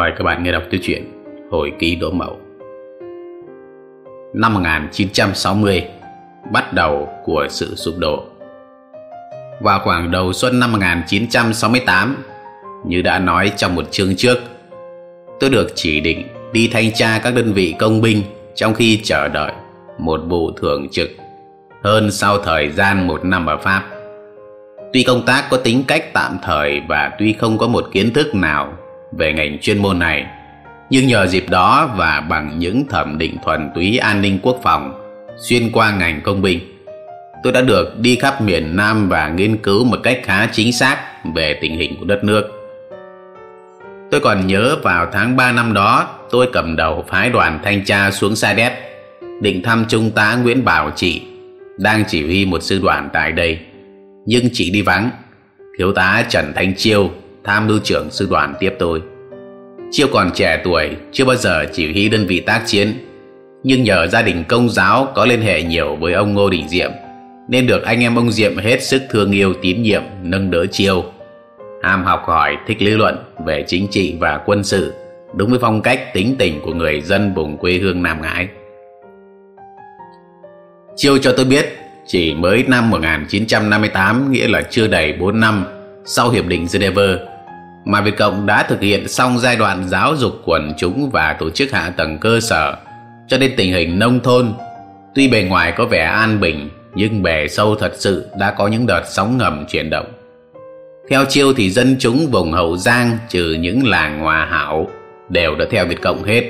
Mời các bạn nghe đọc tiêu truyện Hồi ký Đỗ Mậu. Năm 1960 Bắt đầu của sự sụp đổ. Vào khoảng đầu xuân năm 1968 Như đã nói trong một chương trước, Tôi được chỉ định đi thanh tra các đơn vị công binh Trong khi chờ đợi một vụ thường trực Hơn sau thời gian một năm ở Pháp. Tuy công tác có tính cách tạm thời và tuy không có một kiến thức nào về ngành chuyên môn này. Nhưng nhờ dịp đó và bằng những thẩm định thuần túy an ninh quốc phòng, xuyên qua ngành công binh, tôi đã được đi khắp miền Nam và nghiên cứu một cách khá chính xác về tình hình của đất nước. Tôi còn nhớ vào tháng 3 năm đó, tôi cầm đầu phái đoàn thanh tra xuống Sa Đéc, định thăm trung tá Nguyễn Bảo Trị, đang chỉ huy một sư đoàn tại đây. Nhưng chỉ đi vắng, thiếu tá Trần Thanh Chiêu tham mưu trưởng sư đoàn tiếp tôi. Chiêu còn trẻ tuổi, chưa bao giờ chỉ huy đơn vị tác chiến. Nhưng nhờ gia đình công giáo có liên hệ nhiều với ông ngô đình diệm, nên được anh em ông diệm hết sức thương yêu, tín nhiệm, nâng đỡ chiêu. Ham học hỏi, thích lý luận về chính trị và quân sự, đúng với phong cách tính tình của người dân vùng quê hương Nam Ngãi. Chiêu cho tôi biết, chỉ mới năm 1958 nghĩa là chưa đầy 4 năm, sau Hiệp định Geneva mà Việt Cộng đã thực hiện xong giai đoạn giáo dục quần chúng và tổ chức hạ tầng cơ sở, cho nên tình hình nông thôn tuy bề ngoài có vẻ an bình, nhưng bề sâu thật sự đã có những đợt sóng ngầm chuyển động. Theo chiêu thì dân chúng vùng Hậu Giang trừ những làng hòa hảo đều đã theo Việt Cộng hết,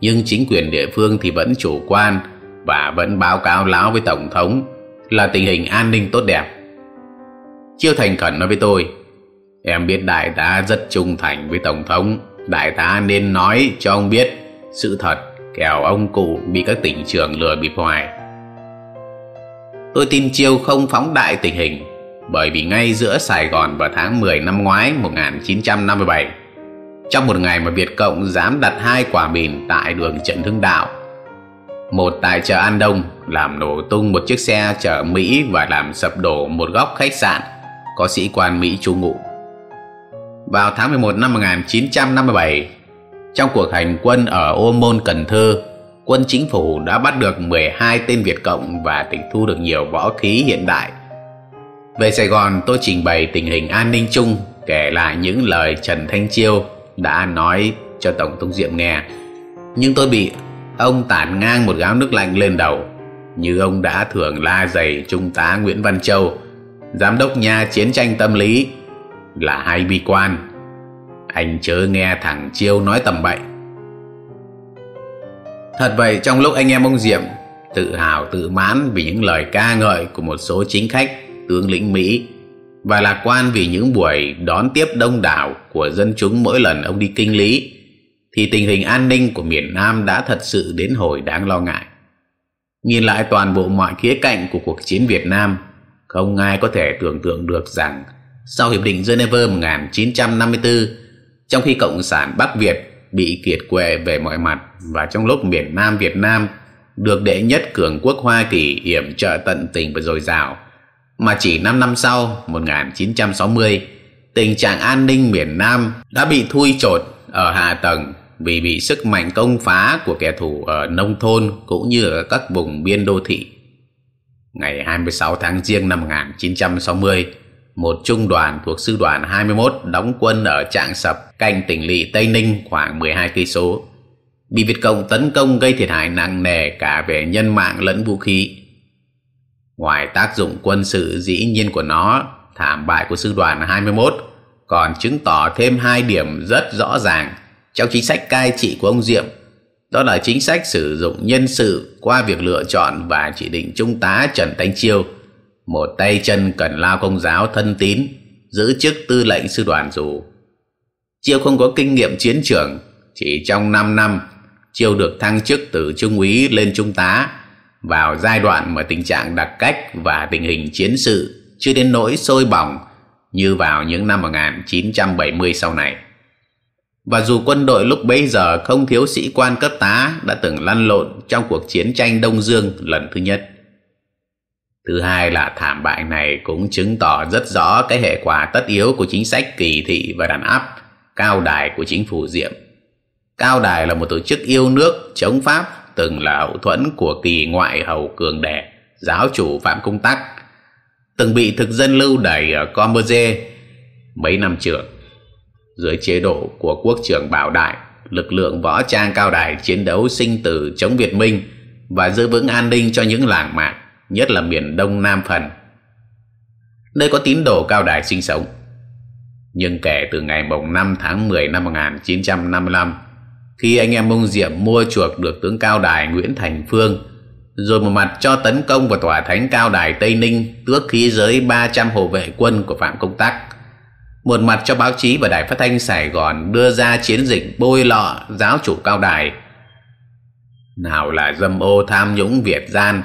nhưng chính quyền địa phương thì vẫn chủ quan và vẫn báo cáo láo với Tổng thống là tình hình an ninh tốt đẹp. Chiêu thành khẩn nói với tôi Em biết đại tá rất trung thành với Tổng thống. Đại tá nên nói cho ông biết. Sự thật, kẻo ông cụ bị các tỉnh trường lừa bịp hoài. Tôi tin Chiêu không phóng đại tình hình, bởi vì ngay giữa Sài Gòn vào tháng 10 năm ngoái 1957 trong một ngày mà Việt Cộng dám đặt hai quả mìn tại đường Trần Hưng Đạo, một tại chợ An Đông làm nổ tung một chiếc xe chở Mỹ và làm sập đổ một góc khách sạn có sĩ quan Mỹ trú ngụ. Vào tháng 11 năm 1957, trong cuộc hành quân ở Ô Môn, Cần Thơ, quân chính phủ đã bắt được 12 tên Việt Cộng và tịch thu được nhiều võ khí hiện đại. Về Sài Gòn, tôi trình bày tình hình an ninh chung, kể lại những lời Trần Thanh Chiêu đã nói cho Tổng thống Diệm nghe. Nhưng tôi bị ông tản ngang một gáo nước lạnh lên đầu, như ông đã thường la dày Trung tá Nguyễn Văn Châu, Giám đốc nhà chiến tranh tâm lý là hay bi quan. Anh chớ nghe thằng chiêu nói tầm bậy. Thật vậy, trong lúc anh em ông diệm tự hào, tự mãn vì những lời ca ngợi của một số chính khách, tướng lĩnh mỹ và lạc quan vì những buổi đón tiếp đông đảo của dân chúng mỗi lần ông đi kinh lý, thì tình hình an ninh của miền nam đã thật sự đến hồi đáng lo ngại. Nhìn lại toàn bộ mọi khía cạnh của cuộc chiến việt nam, không ai có thể tưởng tượng được rằng sau Hiệp định Geneva 1954, trong khi Cộng sản Bắc Việt bị kiệt quệ về mọi mặt và trong lúc miền Nam Việt Nam được đệ nhất cường quốc Hoa Kỳ yểm trợ tận tình và dồi dào, mà chỉ 5 năm sau, 1960, tình trạng an ninh miền Nam đã bị thui chột ở hạ tầng vì bị sức mạnh công phá của kẻ thù ở nông thôn cũng như ở các vùng biên đô thị. Ngày 26 tháng Giêng năm 1960, một trung đoàn thuộc sư đoàn 21 đóng quân ở Trạng Sập canh tỉnh lỵ Tây Ninh khoảng 12 cây số, bị Việt Cộng tấn công gây thiệt hại nặng nề cả về nhân mạng lẫn vũ khí. Ngoài tác dụng quân sự dĩ nhiên của nó, thảm bại của sư đoàn 21 còn chứng tỏ thêm hai điểm rất rõ ràng trong chính sách cai trị của ông Diệm. Đó là chính sách sử dụng nhân sự qua việc lựa chọn và chỉ định trung tá Trần Thanh Chiêu một tay chân cần lao công giáo thân tín, giữ chức tư lệnh sư đoàn dù chiêu không có kinh nghiệm chiến trường, chỉ trong 5 năm chiêu được thăng chức từ trung úy lên trung tá vào giai đoạn mà tình trạng đặc cách và tình hình chiến sự chưa đến nỗi sôi bỏng như vào những năm 1970 sau này. Và dù quân đội lúc bấy giờ không thiếu sĩ quan cấp tá đã từng lăn lộn trong cuộc chiến tranh Đông Dương lần thứ nhất. Thứ hai là thảm bại này cũng chứng tỏ rất rõ cái hệ quả tất yếu của chính sách kỳ thị và đàn áp cao đài của chính phủ Diệm. Cao Đài là một tổ chức yêu nước, chống Pháp, từng là hậu thuẫn của kỳ ngoại hầu cường đẻ, giáo chủ Phạm Công Tắc, từng bị thực dân lưu đày ở Comberge mấy năm trước. Dưới chế độ của quốc trưởng Bảo Đại, lực lượng võ trang Cao Đài chiến đấu sinh tử chống Việt Minh và giữ vững an ninh cho những làng mạc, nhất là miền Đông Nam phần. Nơi có tín đồ Cao Đài sinh sống. Nhưng kể từ ngày mùng 5 tháng 10 năm 1955, khi anh em Mông Diệm mua chuộc được tướng Cao Đài Nguyễn Thành Phương, rồi một mặt cho tấn công vào tòa thánh Cao Đài Tây Ninh tước khí giới 300 hộ vệ quân của Phạm Công Tắc. Một mặt cho báo chí và đài phát thanh Sài Gòn đưa ra chiến dịch bôi lọ giáo chủ Cao Đài. Nào là dâm ô tham nhũng Việt gian,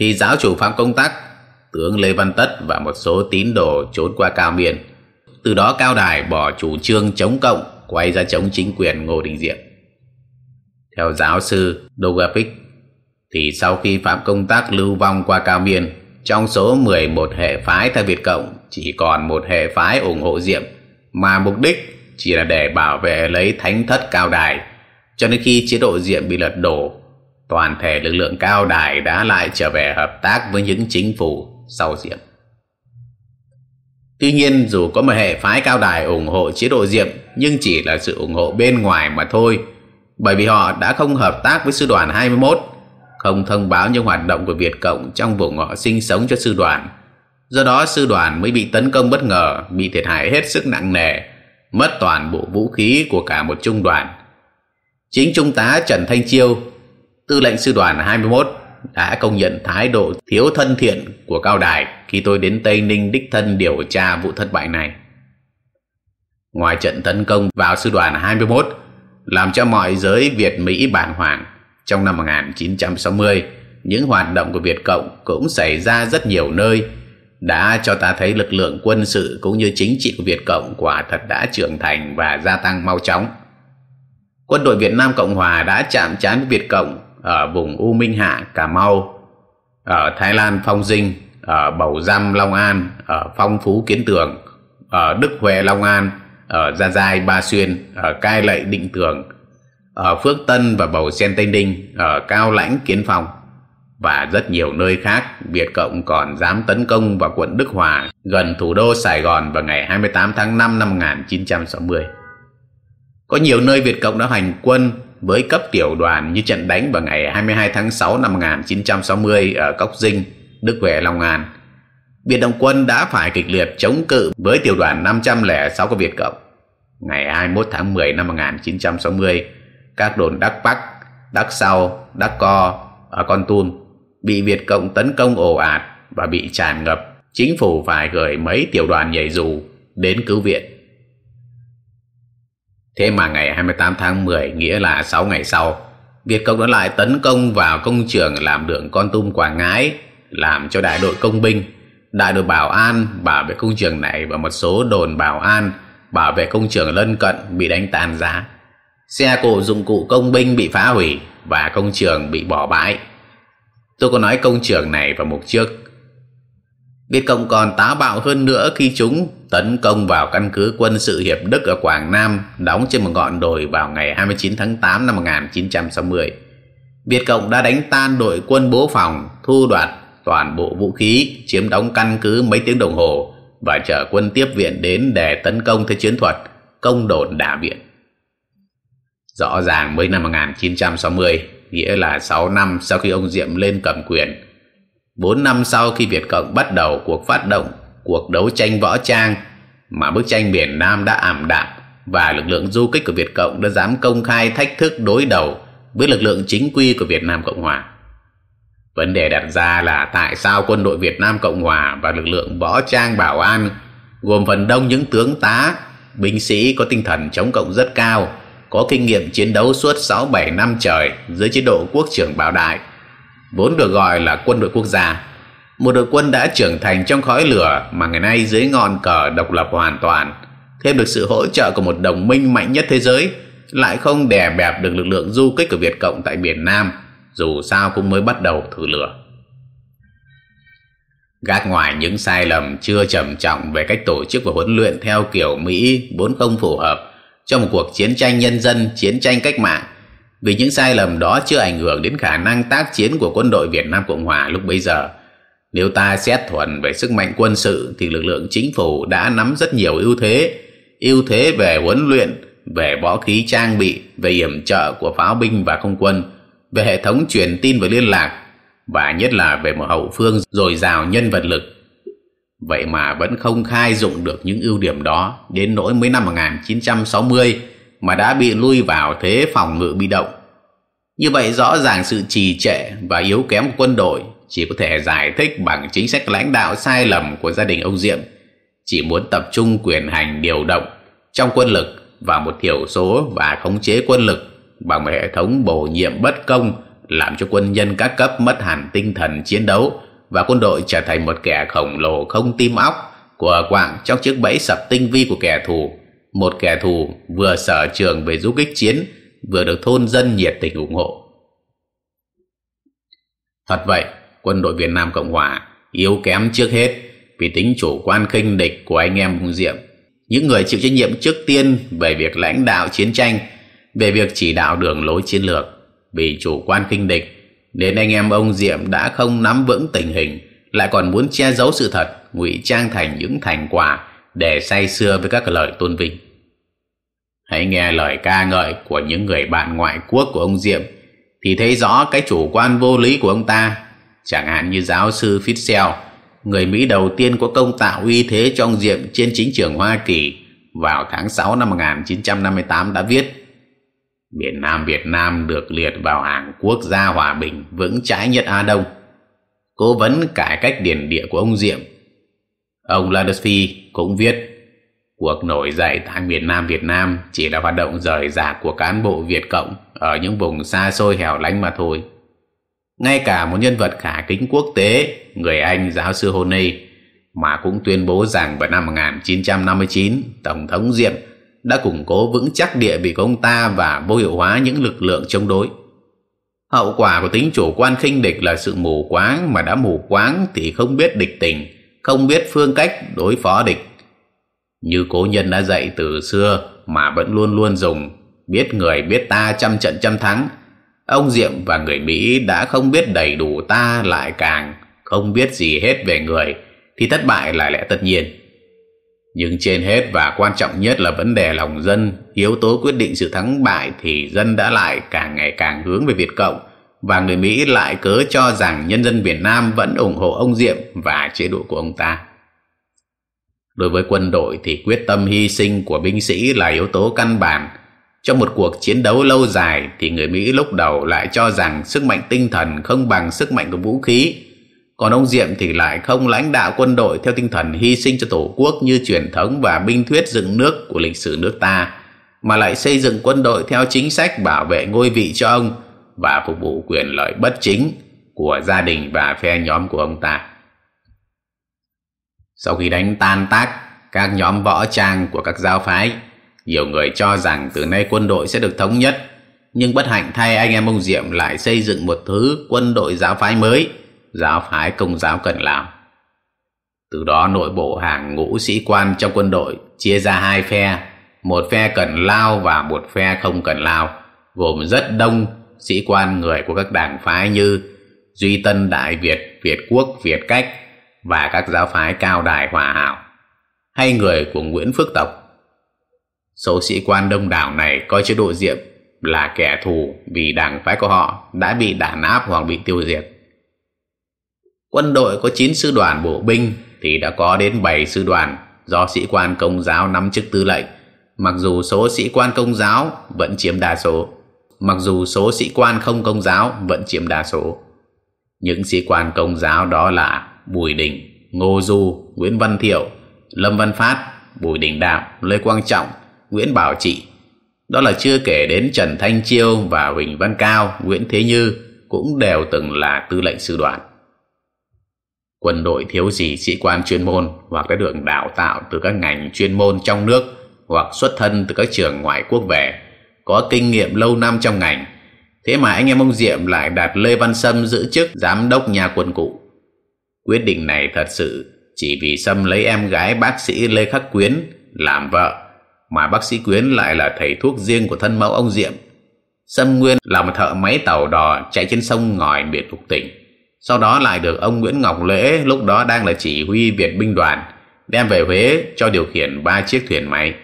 thì giáo chủ Phạm Công Tắc, tướng Lê Văn Tất và một số tín đồ trốn qua Cao Miền. Từ đó Cao Đài bỏ chủ trương chống cộng, quay ra chống chính quyền Ngô Đình Diệm. Theo giáo sư Dogapic, thì sau khi Phạm Công Tác lưu vong qua Cao Miền, trong số 11 hệ phái theo Việt Cộng chỉ còn một hệ phái ủng hộ Diệm, mà mục đích chỉ là để bảo vệ lấy thánh thất cao đài. Cho nên khi chế độ Diệm bị lật đổ, toàn thể lực lượng cao đài đã lại trở về hợp tác với những chính phủ sau Diệm. Tuy nhiên dù có một hệ phái cao đài ủng hộ chế độ Diệm nhưng chỉ là sự ủng hộ bên ngoài mà thôi bởi vì họ đã không hợp tác với sư đoàn 21, không thông báo những hoạt động của Việt Cộng trong vùng họ sinh sống cho sư đoàn. Do đó sư đoàn mới bị tấn công bất ngờ, bị thiệt hại hết sức nặng nề, mất toàn bộ vũ khí của cả một trung đoàn. Chính Trung tá Trần Thanh Chiêu, tư lệnh sư đoàn 21, đã công nhận thái độ thiếu thân thiện của Cao Đài khi tôi đến Tây Ninh đích thân điều tra vụ thất bại này. Ngoài trận tấn công vào sư đoàn 21, làm cho mọi giới Việt Mỹ bản hoàng. Trong năm 1960, những hoạt động của Việt Cộng cũng xảy ra rất nhiều nơi, đã cho ta thấy lực lượng quân sự cũng như chính trị của Việt Cộng quả thật đã trưởng thành và gia tăng mau chóng. Quân đội Việt Nam Cộng Hòa đã chạm trán với Việt Cộng ở vùng U Minh Hạ, Cà Mau, ở Thái Lan Phong Dinh, ở Bầu Giam Long An, ở Phong Phú Kiến Tường, ở Đức Huệ Long An, ở Gia Giai Ba Xuyên, ở Cai Lậy Định Tường, ở Phước Tân và Bầu Sen Tây Ninh, ở Cao Lãnh Kiến Phong và rất nhiều nơi khác, Việt Cộng còn dám tấn công vào quận Đức Hòa gần thủ đô Sài Gòn vào ngày 28 tháng 5 năm 1960. Có nhiều nơi Việt Cộng đã hành quân với cấp tiểu đoàn như trận đánh vào ngày 22 tháng 6 năm 1960 ở Cốc Dinh, Đức Huệ, Long An Việt Đồng quân đã phải kịch liệt chống cự với tiểu đoàn 506 của Việt Cộng. Ngày 21 tháng 10 năm 1960, các đồn Đắc Bắc, Đắc Sau, Đắc Co ở Con Tum bị Việt Cộng tấn công ồ ạt và bị tràn ngập. Chính phủ phải gửi mấy tiểu đoàn nhảy dù đến cứu viện. Thế mà ngày 28 tháng 10 nghĩa là 6 ngày sau, Việt Cộng đã lại tấn công vào công trường làm đường Con Tum Quảng Ngãi, làm cho đại đội công binh đại đội bảo an bảo vệ công trường này và một số đồn bảo an bảo vệ công trường lân cận bị đánh tàn giá xe cổ dụng cụ công binh bị phá hủy và công trường bị bỏ bãi. Tôi có nói công trường này vào mục trước. Việt Cộng còn táo bạo hơn nữa khi chúng tấn công vào căn cứ quân sự Hiệp Đức ở Quảng Nam đóng trên một ngọn đồi vào ngày 29 tháng 8 năm 1960. Việt Cộng đã đánh tan đội quân bố phòng, thu đoạt toàn bộ vũ khí, chiếm đóng căn cứ mấy tiếng đồng hồ và chở quân tiếp viện đến để tấn công theo chiến thuật công đồn đả viện. Rõ ràng mới năm 1960, nghĩa là 6 năm sau khi ông Diệm lên cầm quyền, 4 năm sau khi Việt Cộng bắt đầu cuộc phát động cuộc đấu tranh võ trang mà bức tranh miền Nam đã ảm đạm và lực lượng du kích của Việt Cộng đã dám công khai thách thức đối đầu với lực lượng chính quy của Việt Nam Cộng Hòa. Vấn đề đặt ra là tại sao quân đội Việt Nam Cộng Hòa và lực lượng võ trang bảo an gồm phần đông những tướng tá, binh sĩ có tinh thần chống cộng rất cao, có kinh nghiệm chiến đấu suốt 6-7 năm trời dưới chế độ quốc trưởng bảo đại, vốn được gọi là quân đội quốc gia. Một đội quân đã trưởng thành trong khói lửa mà ngày nay dưới ngọn cờ độc lập hoàn toàn, thêm được sự hỗ trợ của một đồng minh mạnh nhất thế giới, lại không đè bẹp được lực lượng du kích của Việt Cộng tại miền Nam – dù sao cũng mới bắt đầu thử lửa. Gác ngoài những sai lầm chưa trầm trọng về cách tổ chức và huấn luyện theo kiểu Mỹ vốn không phù hợp, trong một cuộc chiến tranh nhân dân, chiến tranh cách mạng. Vì những sai lầm đó chưa ảnh hưởng đến khả năng tác chiến của quân đội Việt Nam Cộng Hòa lúc bấy giờ. Nếu ta xét thuần về sức mạnh quân sự thì lực lượng chính phủ đã nắm rất nhiều ưu thế, ưu thế về huấn luyện, về võ khí trang bị, về yểm trợ của pháo binh và không quân, về hệ thống truyền tin và liên lạc, và nhất là về một hậu phương dồi dào nhân vật lực. Vậy mà vẫn không khai dụng được những ưu điểm đó đến nỗi mới năm 1960 mà đã bị lui vào thế phòng ngự bị động. Như vậy rõ ràng sự trì trệ và yếu kém của quân đội chỉ có thể giải thích bằng chính sách lãnh đạo sai lầm của gia đình ông Diệm. Chỉ muốn tập trung quyền hành điều động trong quân lực vào một thiểu số và khống chế quân lực bằng một hệ thống bổ nhiệm bất công làm cho quân nhân các cấp mất hẳn tinh thần chiến đấu và quân đội trở thành một kẻ khổng lồ không tim óc của quạng trong chiếc bẫy sập tinh vi của kẻ thù một kẻ thù vừa sở trường về du kích chiến, vừa được thôn dân nhiệt tình ủng hộ. Thật vậy, quân đội Việt Nam Cộng Hòa yếu kém trước hết vì tính chủ quan khinh địch của anh em Hùng Diệm. Những người chịu trách nhiệm trước tiên về việc lãnh đạo chiến tranh, về việc chỉ đạo đường lối chiến lược, vì chủ quan khinh địch, nên anh em ông Diệm đã không nắm vững tình hình, lại còn muốn che giấu sự thật, ngụy trang thành những thành quả để say sưa với các lời tôn vinh hãy nghe lời ca ngợi của những người bạn ngoại quốc của ông Diệm, thì thấy rõ cái chủ quan vô lý của ông ta chẳng hạn như giáo sư Fitzgerald, người Mỹ đầu tiên có công tạo uy thế trong Diệm trên chính trường Hoa Kỳ vào tháng 6 năm 1958 đã viết, miền Nam Việt Nam được liệt vào hàng quốc gia hòa bình, vững chãi nhất Á Đông. Cố vấn cải cách điển địa của ông Diệm. Ông Landesfi cũng viết cuộc nổi dậy tại miền Nam Việt Nam chỉ là hoạt động rời rạc của cán bộ Việt Cộng ở những vùng xa xôi hẻo lánh mà thôi. Ngay cả một nhân vật khả kính quốc tế, người Anh giáo sư Honey, mà cũng tuyên bố rằng vào năm 1959, Tổng thống Diệm đã củng cố vững chắc địa vị của ông ta và vô hiệu hóa những lực lượng chống đối. Hậu quả của tính chủ quan khinh địch là sự mù quáng mà đã mù quáng thì không biết địch tình, không biết phương cách đối phó địch. Như cố nhân đã dạy từ xưa mà vẫn luôn luôn dùng, biết người biết ta trăm trận trăm thắng. Ông Diệm và người Mỹ đã không biết đầy đủ ta lại càng không biết gì hết về người thì thất bại là lẽ tất nhiên. Nhưng trên hết và quan trọng nhất là vấn đề lòng dân, yếu tố quyết định sự thắng bại thì dân đã lại càng ngày càng hướng về Việt Cộng và người Mỹ lại cớ cho rằng nhân dân Việt Nam vẫn ủng hộ ông Diệm và chế độ của ông ta. Đối với quân đội thì quyết tâm hy sinh của binh sĩ là yếu tố căn bản. Trong một cuộc chiến đấu lâu dài thì người Mỹ lúc đầu lại cho rằng sức mạnh tinh thần không bằng sức mạnh của vũ khí còn ông Diệm thì lại không lãnh đạo quân đội theo tinh thần hy sinh cho tổ quốc như truyền thống và binh thuyết dựng nước của lịch sử nước ta, mà lại xây dựng quân đội theo chính sách bảo vệ ngôi vị cho ông và phục vụ quyền lợi bất chính của gia đình và phe nhóm của ông ta. Sau khi đánh tan tác các nhóm võ trang của các giáo phái, nhiều người cho rằng từ nay quân đội sẽ được thống nhất, nhưng bất hạnh thay anh em ông Diệm lại xây dựng một thứ quân đội giáo phái mới – giáo phái công giáo cần làm. Từ đó nội bộ hàng ngũ sĩ quan trong quân đội chia ra hai phe, một phe cần lao và một phe không cần lao, gồm rất đông sĩ quan người của các đảng phái như Duy Tân Đại Việt, Việt Quốc, Việt Cách và các giáo phái cao đài hòa hảo, hay người của Nguyễn Phước Tộc. Số sĩ quan đông đảo này coi chế độ Diệm là kẻ thù vì đảng phái của họ đã bị đàn áp hoặc bị tiêu diệt. Quân đội có 9 sư đoàn bộ binh thì đã có đến 7 sư đoàn do sĩ quan công giáo nắm chức tư lệnh, mặc dù số sĩ quan công giáo vẫn chiếm đa số, mặc dù số sĩ quan không công giáo vẫn chiếm đa số. Những sĩ quan công giáo đó là Bùi Đình, Ngô Du, Nguyễn Văn Thiệu, Lâm Văn Phát, Bùi Đình Đạo, Lê Quang Trọng, Nguyễn Bảo Trị. Đó là chưa kể đến Trần Thanh Chiêu và Huỳnh Văn Cao, Nguyễn Thế Như cũng đều từng là tư lệnh sư đoàn. Quân đội thiếu gì sĩ quan chuyên môn hoặc đã được đào tạo từ các ngành chuyên môn trong nước hoặc xuất thân từ các trường ngoại quốc về, có kinh nghiệm lâu năm trong ngành. Thế mà anh em ông Diệm lại đặt Lê Văn Sâm giữ chức giám đốc nhà quân cụ. Quyết định này thật sự chỉ vì Sâm lấy em gái bác sĩ Lê Khắc Quyến làm vợ mà bác sĩ Quyến lại là thầy thuốc riêng của thân mẫu ông Diệm. Sâm Nguyên là một thợ máy tàu đò chạy trên sông ngòi miền Lục tỉnh. Sau đó lại được ông Nguyễn Ngọc Lễ lúc đó đang là chỉ huy Việt binh đoàn đem về Huế cho điều khiển ba chiếc thuyền máy.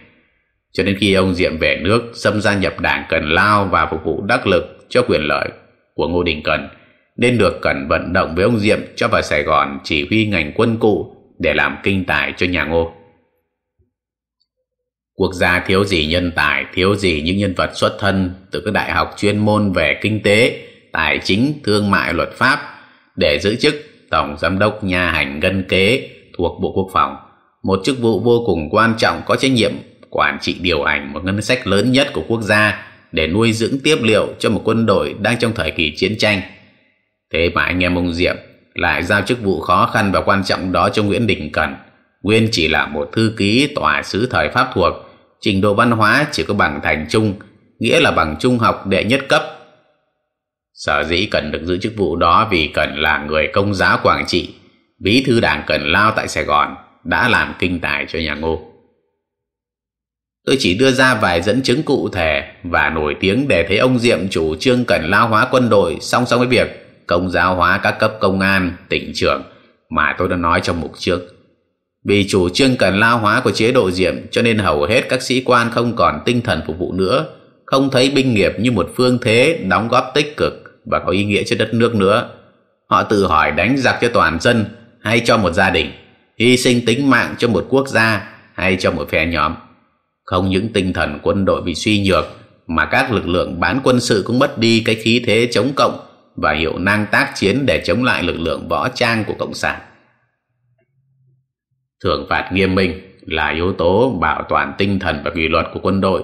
Cho đến khi ông Diệm về nước, Sâm gia nhập đảng Cần Lao và phục vụ đắc lực cho quyền lợi của Ngô Đình Cần, nên được Cần vận động với ông Diệm cho vào Sài Gòn chỉ huy ngành quân cụ để làm kinh tài cho nhà Ngô. Quốc gia thiếu gì nhân tài, thiếu gì những nhân vật xuất thân từ các đại học chuyên môn về kinh tế, tài chính, thương mại, luật pháp để giữ chức Tổng Giám đốc nhà hành ngân kế thuộc Bộ Quốc phòng, một chức vụ vô cùng quan trọng có trách nhiệm quản trị điều hành một ngân sách lớn nhất của quốc gia để nuôi dưỡng tiếp liệu cho một quân đội đang trong thời kỳ chiến tranh. Thế mà anh em ông Diệm lại giao chức vụ khó khăn và quan trọng đó cho Nguyễn Đình Cần. Nguyên chỉ là một thư ký tòa sứ thời Pháp thuộc, trình độ văn hóa chỉ có bằng thành trung, nghĩa là bằng trung học đệ nhất cấp. Sở dĩ Cần được giữ chức vụ đó vì Cần là người công giáo Quảng Trị, bí thư đảng Cần Lao tại Sài Gòn, đã làm kinh tài cho nhà Ngô. Tôi chỉ đưa ra vài dẫn chứng cụ thể và nổi tiếng để thấy ông Diệm chủ trương cần lao hóa quân đội song song với việc công giáo hóa các cấp công an, tỉnh trưởng mà tôi đã nói trong mục trước. Vì chủ trương cần lao hóa của chế độ Diệm cho nên hầu hết các sĩ quan không còn tinh thần phục vụ nữa, không thấy binh nghiệp như một phương thế đóng góp tích cực và có ý nghĩa cho đất nước nữa. Họ tự hỏi đánh giặc cho toàn dân hay cho một gia đình, hy sinh tính mạng cho một quốc gia hay cho một phe nhóm. Không những tinh thần quân đội bị suy nhược mà các lực lượng bán quân sự cũng mất đi cái khí thế chống cộng và hiệu năng tác chiến để chống lại lực lượng võ trang của Cộng sản. Thưởng phạt nghiêm minh là yếu tố bảo toàn tinh thần và kỷ luật của quân đội,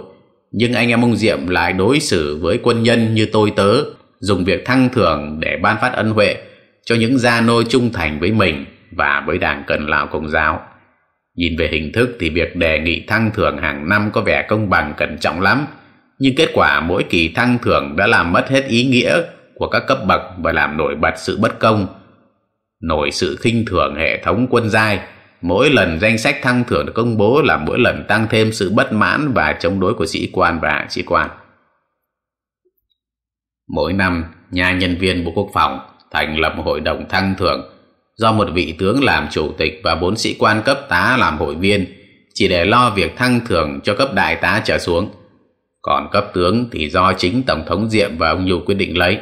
nhưng anh em ông Diệm lại đối xử với quân nhân như tôi tớ, dùng việc thăng thưởng để ban phát ân huệ cho những gia nô trung thành với mình và với đảng Cần Lào Công giáo. Nhìn về hình thức thì việc đề nghị thăng thưởng hàng năm có vẻ công bằng cẩn trọng lắm, nhưng kết quả mỗi kỳ thăng thưởng đã làm mất hết ý nghĩa của các cấp bậc và làm nổi bật sự bất công, nổi sự khinh thường hệ thống quân giai. Mỗi lần danh sách thăng thưởng được công bố là mỗi lần tăng thêm sự bất mãn và chống đối của sĩ quan và sĩ quan. Mỗi năm, nhà nhân viên Bộ Quốc phòng thành lập một hội đồng thăng thưởng do một vị tướng làm chủ tịch và bốn sĩ quan cấp tá làm hội viên chỉ để lo việc thăng thưởng cho cấp đại tá trở xuống. Còn cấp tướng thì do chính Tổng thống Diệm và ông Nhu quyết định lấy.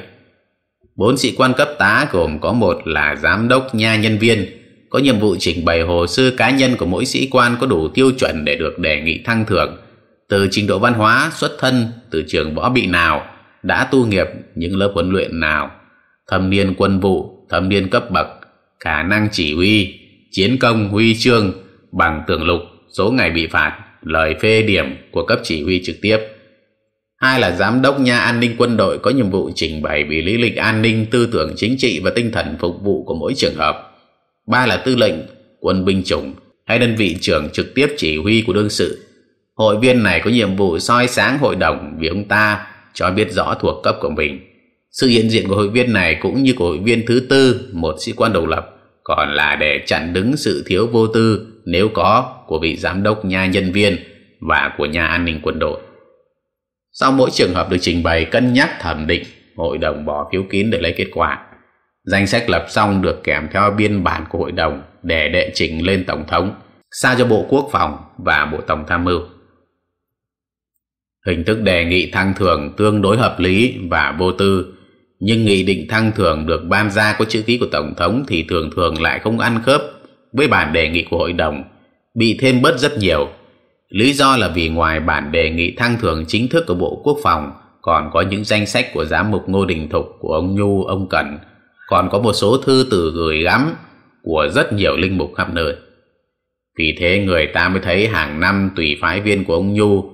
Bốn sĩ quan cấp tá gồm có một là giám đốc nha nhân viên, có nhiệm vụ trình bày hồ sơ cá nhân của mỗi sĩ quan có đủ tiêu chuẩn để được đề nghị thăng thưởng, từ trình độ văn hóa, xuất thân, từ trường võ bị nào, đã tu nghiệp những lớp huấn luyện nào, thâm niên quân vụ, thâm niên cấp bậc, khả năng chỉ huy, chiến công huy chương, bằng tường lục, số ngày bị phạt, lời phê điểm của cấp chỉ huy trực tiếp. Hai là giám đốc nha an ninh quân đội có nhiệm vụ trình bày về lý lịch an ninh, tư tưởng chính trị và tinh thần phục vụ của mỗi trường hợp. Ba là tư lệnh, quân binh chủng hay đơn vị trưởng trực tiếp chỉ huy của đương sự. Hội viên này có nhiệm vụ soi sáng hội đồng vì ông ta cho biết rõ thuộc cấp của mình. Sự hiện diện của hội viên này cũng như của hội viên thứ tư, một sĩ quan độc lập, còn là để chặn đứng sự thiếu vô tư nếu có của vị giám đốc nha nhân viên và của nhà an ninh quân đội. Sau mỗi trường hợp được trình bày cân nhắc thẩm định, hội đồng bỏ phiếu kín để lấy kết quả. Danh sách lập xong được kèm theo biên bản của hội đồng để đệ trình lên Tổng thống, sao cho Bộ Quốc phòng và Bộ Tổng tham mưu. Hình thức đề nghị thăng thưởng tương đối hợp lý và vô tư, nhưng nghị định thăng thưởng được ban ra có chữ ký của Tổng thống thì thường thường lại không ăn khớp với bản đề nghị của hội đồng, bị thêm bớt rất nhiều Lý do là vì ngoài bản đề nghị thăng thưởng chính thức của Bộ Quốc phòng còn có những danh sách của giám mục Ngô Đình Thục của ông Nhu, ông Cẩn, còn có một số thư từ gửi gắm của rất nhiều linh mục khắp nơi. Vì thế người ta mới thấy hàng năm tùy phái viên của ông Nhu,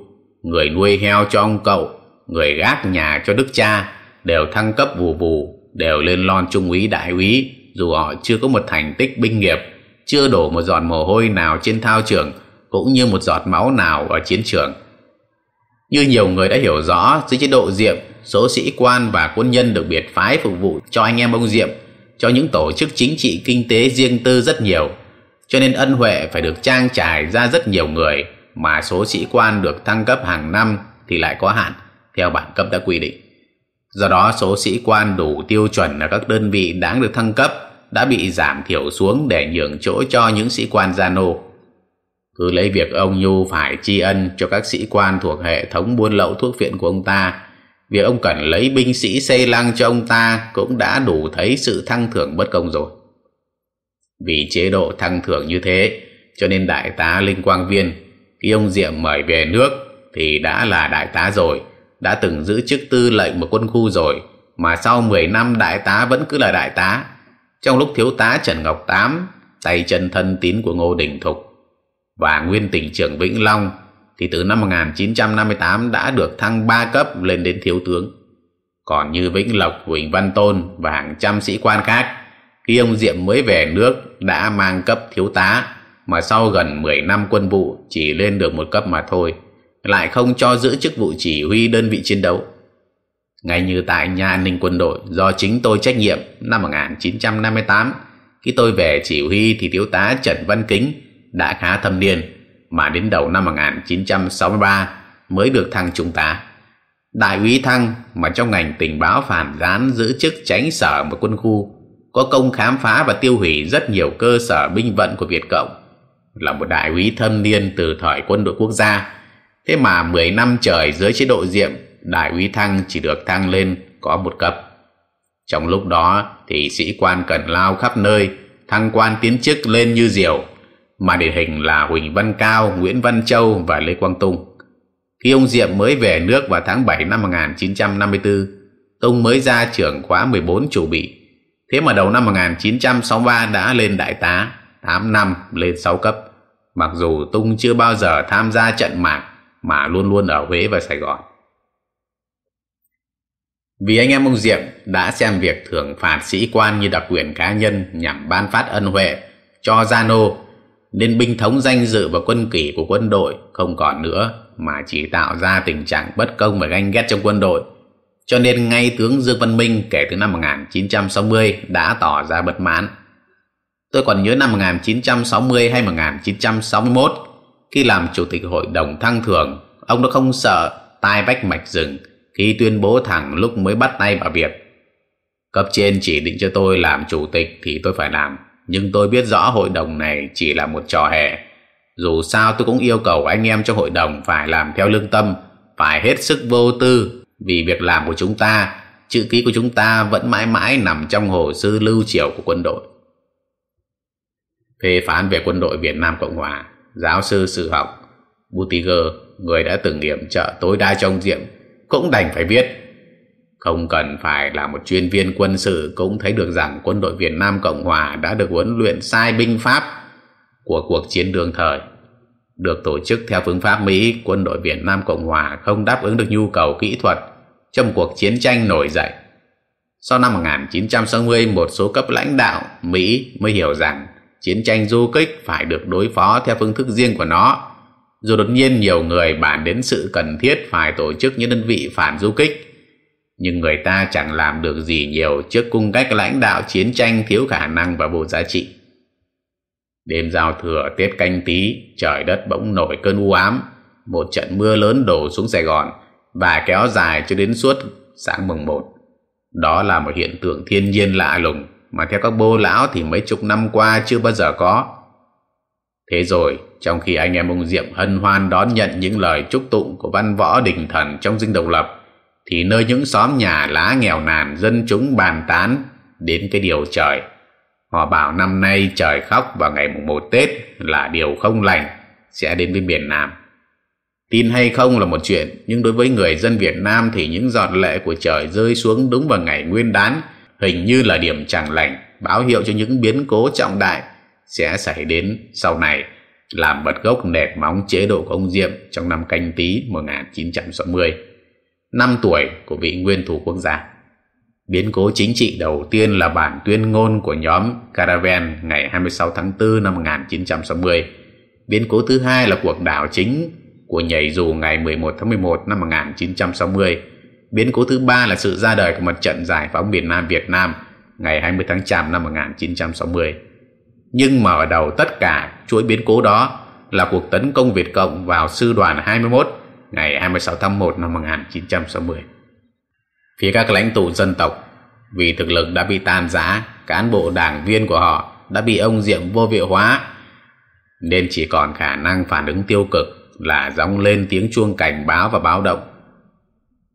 người nuôi heo cho ông cậu, người gác nhà cho đức cha, đều thăng cấp vù vù, đều lên lon trung úy đại úy, dù họ chưa có một thành tích binh nghiệp, chưa đổ một giọt mồ hôi nào trên thao trường, cũng như một giọt máu nào ở chiến trường. Như nhiều người đã hiểu rõ, dưới chế độ Diệm, số sĩ quan và quân nhân được biệt phái phục vụ cho anh em ông Diệm, cho những tổ chức chính trị kinh tế riêng tư rất nhiều, cho nên ân huệ phải được trang trải ra rất nhiều người, mà số sĩ quan được thăng cấp hàng năm thì lại có hạn theo bản cấp đã quy định. Do đó số sĩ quan đủ tiêu chuẩn ở các đơn vị đáng được thăng cấp đã bị giảm thiểu xuống để nhường chỗ cho những sĩ quan gia nô. Cứ lấy việc ông Nhu phải tri ân cho các sĩ quan thuộc hệ thống buôn lậu thuốc viện của ông ta, việc ông cần lấy binh sĩ xây lăng cho ông ta cũng đã đủ thấy sự thăng thưởng bất công rồi. Vì chế độ thăng thưởng như thế, cho nên đại tá Linh Quang Viên, khi ông Diệm mời về nước thì đã là đại tá rồi, đã từng giữ chức tư lệnh một quân khu rồi, mà sau 10 năm đại tá vẫn cứ là đại tá. Trong lúc thiếu tá Trần Ngọc Tám, tay chân thân tín của Ngô Đình Thục và nguyên tỉnh trưởng Vĩnh Long thì từ năm 1958 đã được thăng 3 cấp lên đến thiếu tướng. Còn như Vĩnh Lộc, Huỳnh Văn Tôn và hàng trăm sĩ quan khác, khi ông Diệm mới về nước đã mang cấp thiếu tá, mà sau gần 10 năm quân vụ chỉ lên được một cấp mà thôi, lại không cho giữ chức vụ chỉ huy đơn vị chiến đấu. Ngay như tại nhà an ninh quân đội do chính tôi trách nhiệm năm 1958, khi tôi về chỉ huy thì thiếu tá Trần Văn Kính đã khá thâm niên, mà đến đầu năm 1963 mới được thăng trung tá. Đại úy thăng mà trong ngành tình báo phản gián giữ chức tránh sở một quân khu, có công khám phá và tiêu hủy rất nhiều cơ sở binh vận của Việt Cộng, là một đại úy thâm niên từ thời quân đội quốc gia. Thế mà 10 năm trời dưới chế độ diệm, đại úy thăng chỉ được thăng lên có một cấp. Trong lúc đó thì sĩ quan cần lao khắp nơi, thăng quan tiến chức lên như diều, mà điển hình là Huỳnh Văn Cao, Nguyễn Văn Châu và Lê Quang Tung. Khi ông Diệm mới về nước vào tháng 7 năm 1954, Tung mới ra trưởng khóa 14 chủ bị. Thế mà đầu năm 1963 đã lên đại tá, 8 năm lên 6 cấp. Mặc dù Tung chưa bao giờ tham gia trận mạc mà luôn luôn ở Huế và Sài Gòn. Vì anh em ông Diệm đã xem việc thưởng phạt sĩ quan như đặc quyền cá nhân nhằm ban phát ân huệ cho Gia Nô nên binh thống danh dự và quân kỷ của quân đội không còn nữa mà chỉ tạo ra tình trạng bất công và ganh ghét trong quân đội. Cho nên ngay tướng Dương Văn Minh kể từ năm 1960 đã tỏ ra bất mãn. Tôi còn nhớ năm 1960 hay 1961 khi làm chủ tịch hội đồng thăng thường, ông đã không sợ tai vách mạch rừng khi tuyên bố thẳng lúc mới bắt tay vào việc. Cấp trên chỉ định cho tôi làm chủ tịch thì tôi phải làm nhưng tôi biết rõ hội đồng này chỉ là một trò hề. Dù sao tôi cũng yêu cầu anh em trong hội đồng phải làm theo lương tâm, phải hết sức vô tư vì việc làm của chúng ta, chữ ký của chúng ta vẫn mãi mãi nằm trong hồ sơ lưu triều của quân đội. Phê phán về quân đội Việt Nam Cộng Hòa, giáo sư sử học Butiger, người đã từng nghiệm trợ tối đa trong diện, cũng đành phải viết không cần phải là một chuyên viên quân sự cũng thấy được rằng quân đội Việt Nam Cộng Hòa đã được huấn luyện sai binh pháp của cuộc chiến đương thời. Được tổ chức theo phương pháp Mỹ, quân đội Việt Nam Cộng Hòa không đáp ứng được nhu cầu kỹ thuật trong cuộc chiến tranh nổi dậy. Sau năm 1960, một số cấp lãnh đạo Mỹ mới hiểu rằng chiến tranh du kích phải được đối phó theo phương thức riêng của nó. Dù đột nhiên nhiều người bàn đến sự cần thiết phải tổ chức những đơn vị phản du kích nhưng người ta chẳng làm được gì nhiều trước cung cách lãnh đạo chiến tranh thiếu khả năng và vô giá trị. Đêm giao thừa Tết canh tí, trời đất bỗng nổi cơn u ám, một trận mưa lớn đổ xuống Sài Gòn và kéo dài cho đến suốt sáng mùng một. Đó là một hiện tượng thiên nhiên lạ lùng mà theo các bô lão thì mấy chục năm qua chưa bao giờ có. Thế rồi, trong khi anh em ông Diệm hân hoan đón nhận những lời chúc tụng của văn võ đình thần trong dinh độc lập, thì nơi những xóm nhà lá nghèo nàn dân chúng bàn tán đến cái điều trời. Họ bảo năm nay trời khóc vào ngày mùng một Tết là điều không lành sẽ đến với miền Nam. Tin hay không là một chuyện, nhưng đối với người dân Việt Nam thì những giọt lệ của trời rơi xuống đúng vào ngày nguyên đán hình như là điểm chẳng lành, báo hiệu cho những biến cố trọng đại sẽ xảy đến sau này, làm bật gốc nệt móng chế độ của ông Diệm trong năm canh tí 1960 năm tuổi của vị nguyên thủ quốc gia. Biến cố chính trị đầu tiên là bản tuyên ngôn của nhóm Caravan ngày 26 tháng 4 năm 1960. Biến cố thứ hai là cuộc đảo chính của nhảy dù ngày 11 tháng 11 năm 1960. Biến cố thứ ba là sự ra đời của mặt trận giải phóng miền Nam Việt Nam ngày 20 tháng Chạp năm 1960. Nhưng mở đầu tất cả chuỗi biến cố đó là cuộc tấn công Việt Cộng vào sư đoàn 21 ngày 26 tháng 1 năm 1960. Phía các lãnh tụ dân tộc, vì thực lực đã bị tàn giã, cán bộ đảng viên của họ đã bị ông Diệm vô vị hóa, nên chỉ còn khả năng phản ứng tiêu cực là gióng lên tiếng chuông cảnh báo và báo động.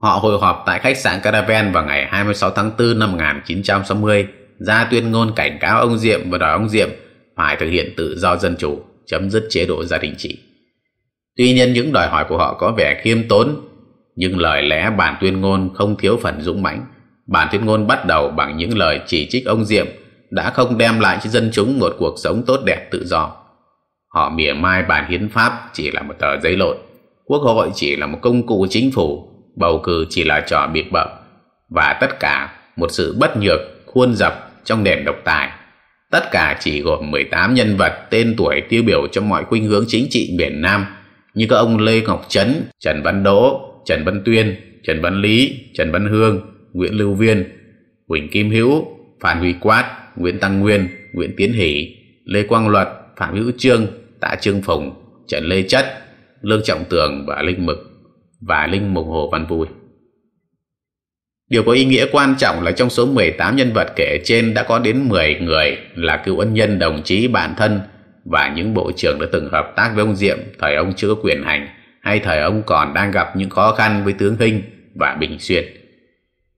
Họ hội họp tại khách sạn Caravan vào ngày 26 tháng 4 năm 1960 ra tuyên ngôn cảnh cáo ông Diệm và đòi ông Diệm phải thực hiện tự do dân chủ, chấm dứt chế độ gia đình trị. Tuy nhiên những đòi hỏi của họ có vẻ khiêm tốn, nhưng lời lẽ bản tuyên ngôn không thiếu phần dũng mãnh. Bản tuyên ngôn bắt đầu bằng những lời chỉ trích ông Diệm đã không đem lại cho dân chúng một cuộc sống tốt đẹp tự do. Họ mỉa mai bản hiến pháp chỉ là một tờ giấy lộn, quốc hội chỉ là một công cụ chính phủ, bầu cử chỉ là trò biệt bậm và tất cả một sự bất nhược, khuôn dập trong nền độc tài. Tất cả chỉ gồm 18 nhân vật tên tuổi tiêu biểu cho mọi khuynh hướng chính trị miền Nam như các ông Lê Ngọc Trấn, Trần Văn Đỗ, Trần Văn Tuyên, Trần Văn Lý, Trần Văn Hương, Nguyễn Lưu Viên, Huỳnh Kim Hữu, Phan Huy Quát, Nguyễn Tăng Nguyên, Nguyễn Tiến Hỷ, Lê Quang Luật, Phạm Hữu Trương, Tạ Trương Phùng, Trần Lê Chất, Lương Trọng Tường và Linh Mực và Linh Mục Hồ Văn Vui. Điều có ý nghĩa quan trọng là trong số 18 nhân vật kể trên đã có đến 10 người là cựu ân nhân đồng chí bạn thân và những bộ trưởng đã từng hợp tác với ông Diệm, thời ông chưa có quyền hành, hay thời ông còn đang gặp những khó khăn với tướng Hinh và Bình Xuyên.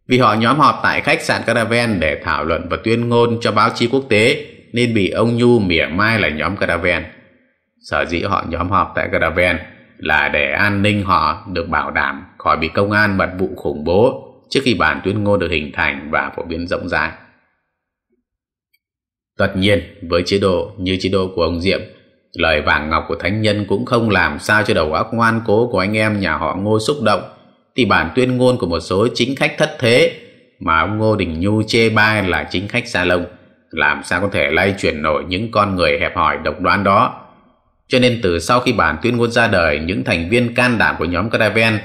Vì họ nhóm họp tại khách sạn Caravan để thảo luận và tuyên ngôn cho báo chí quốc tế, nên bị ông Nhu mỉa mai là nhóm Caravan. Sở dĩ họ nhóm họp tại Caravan là để an ninh họ được bảo đảm khỏi bị công an mật vụ khủng bố trước khi bản tuyên ngôn được hình thành và phổ biến rộng rãi. Tất nhiên, với chế độ như chế độ của ông Diệm, lời vàng ngọc của thánh nhân cũng không làm sao cho đầu óc ngoan cố của anh em nhà họ Ngô xúc động, thì bản tuyên ngôn của một số chính khách thất thế mà ông Ngô Đình Nhu chê bai là chính khách xa lông, làm sao có thể lay chuyển nổi những con người hẹp hòi độc đoán đó. Cho nên từ sau khi bản tuyên ngôn ra đời, những thành viên can đảm của nhóm Caravan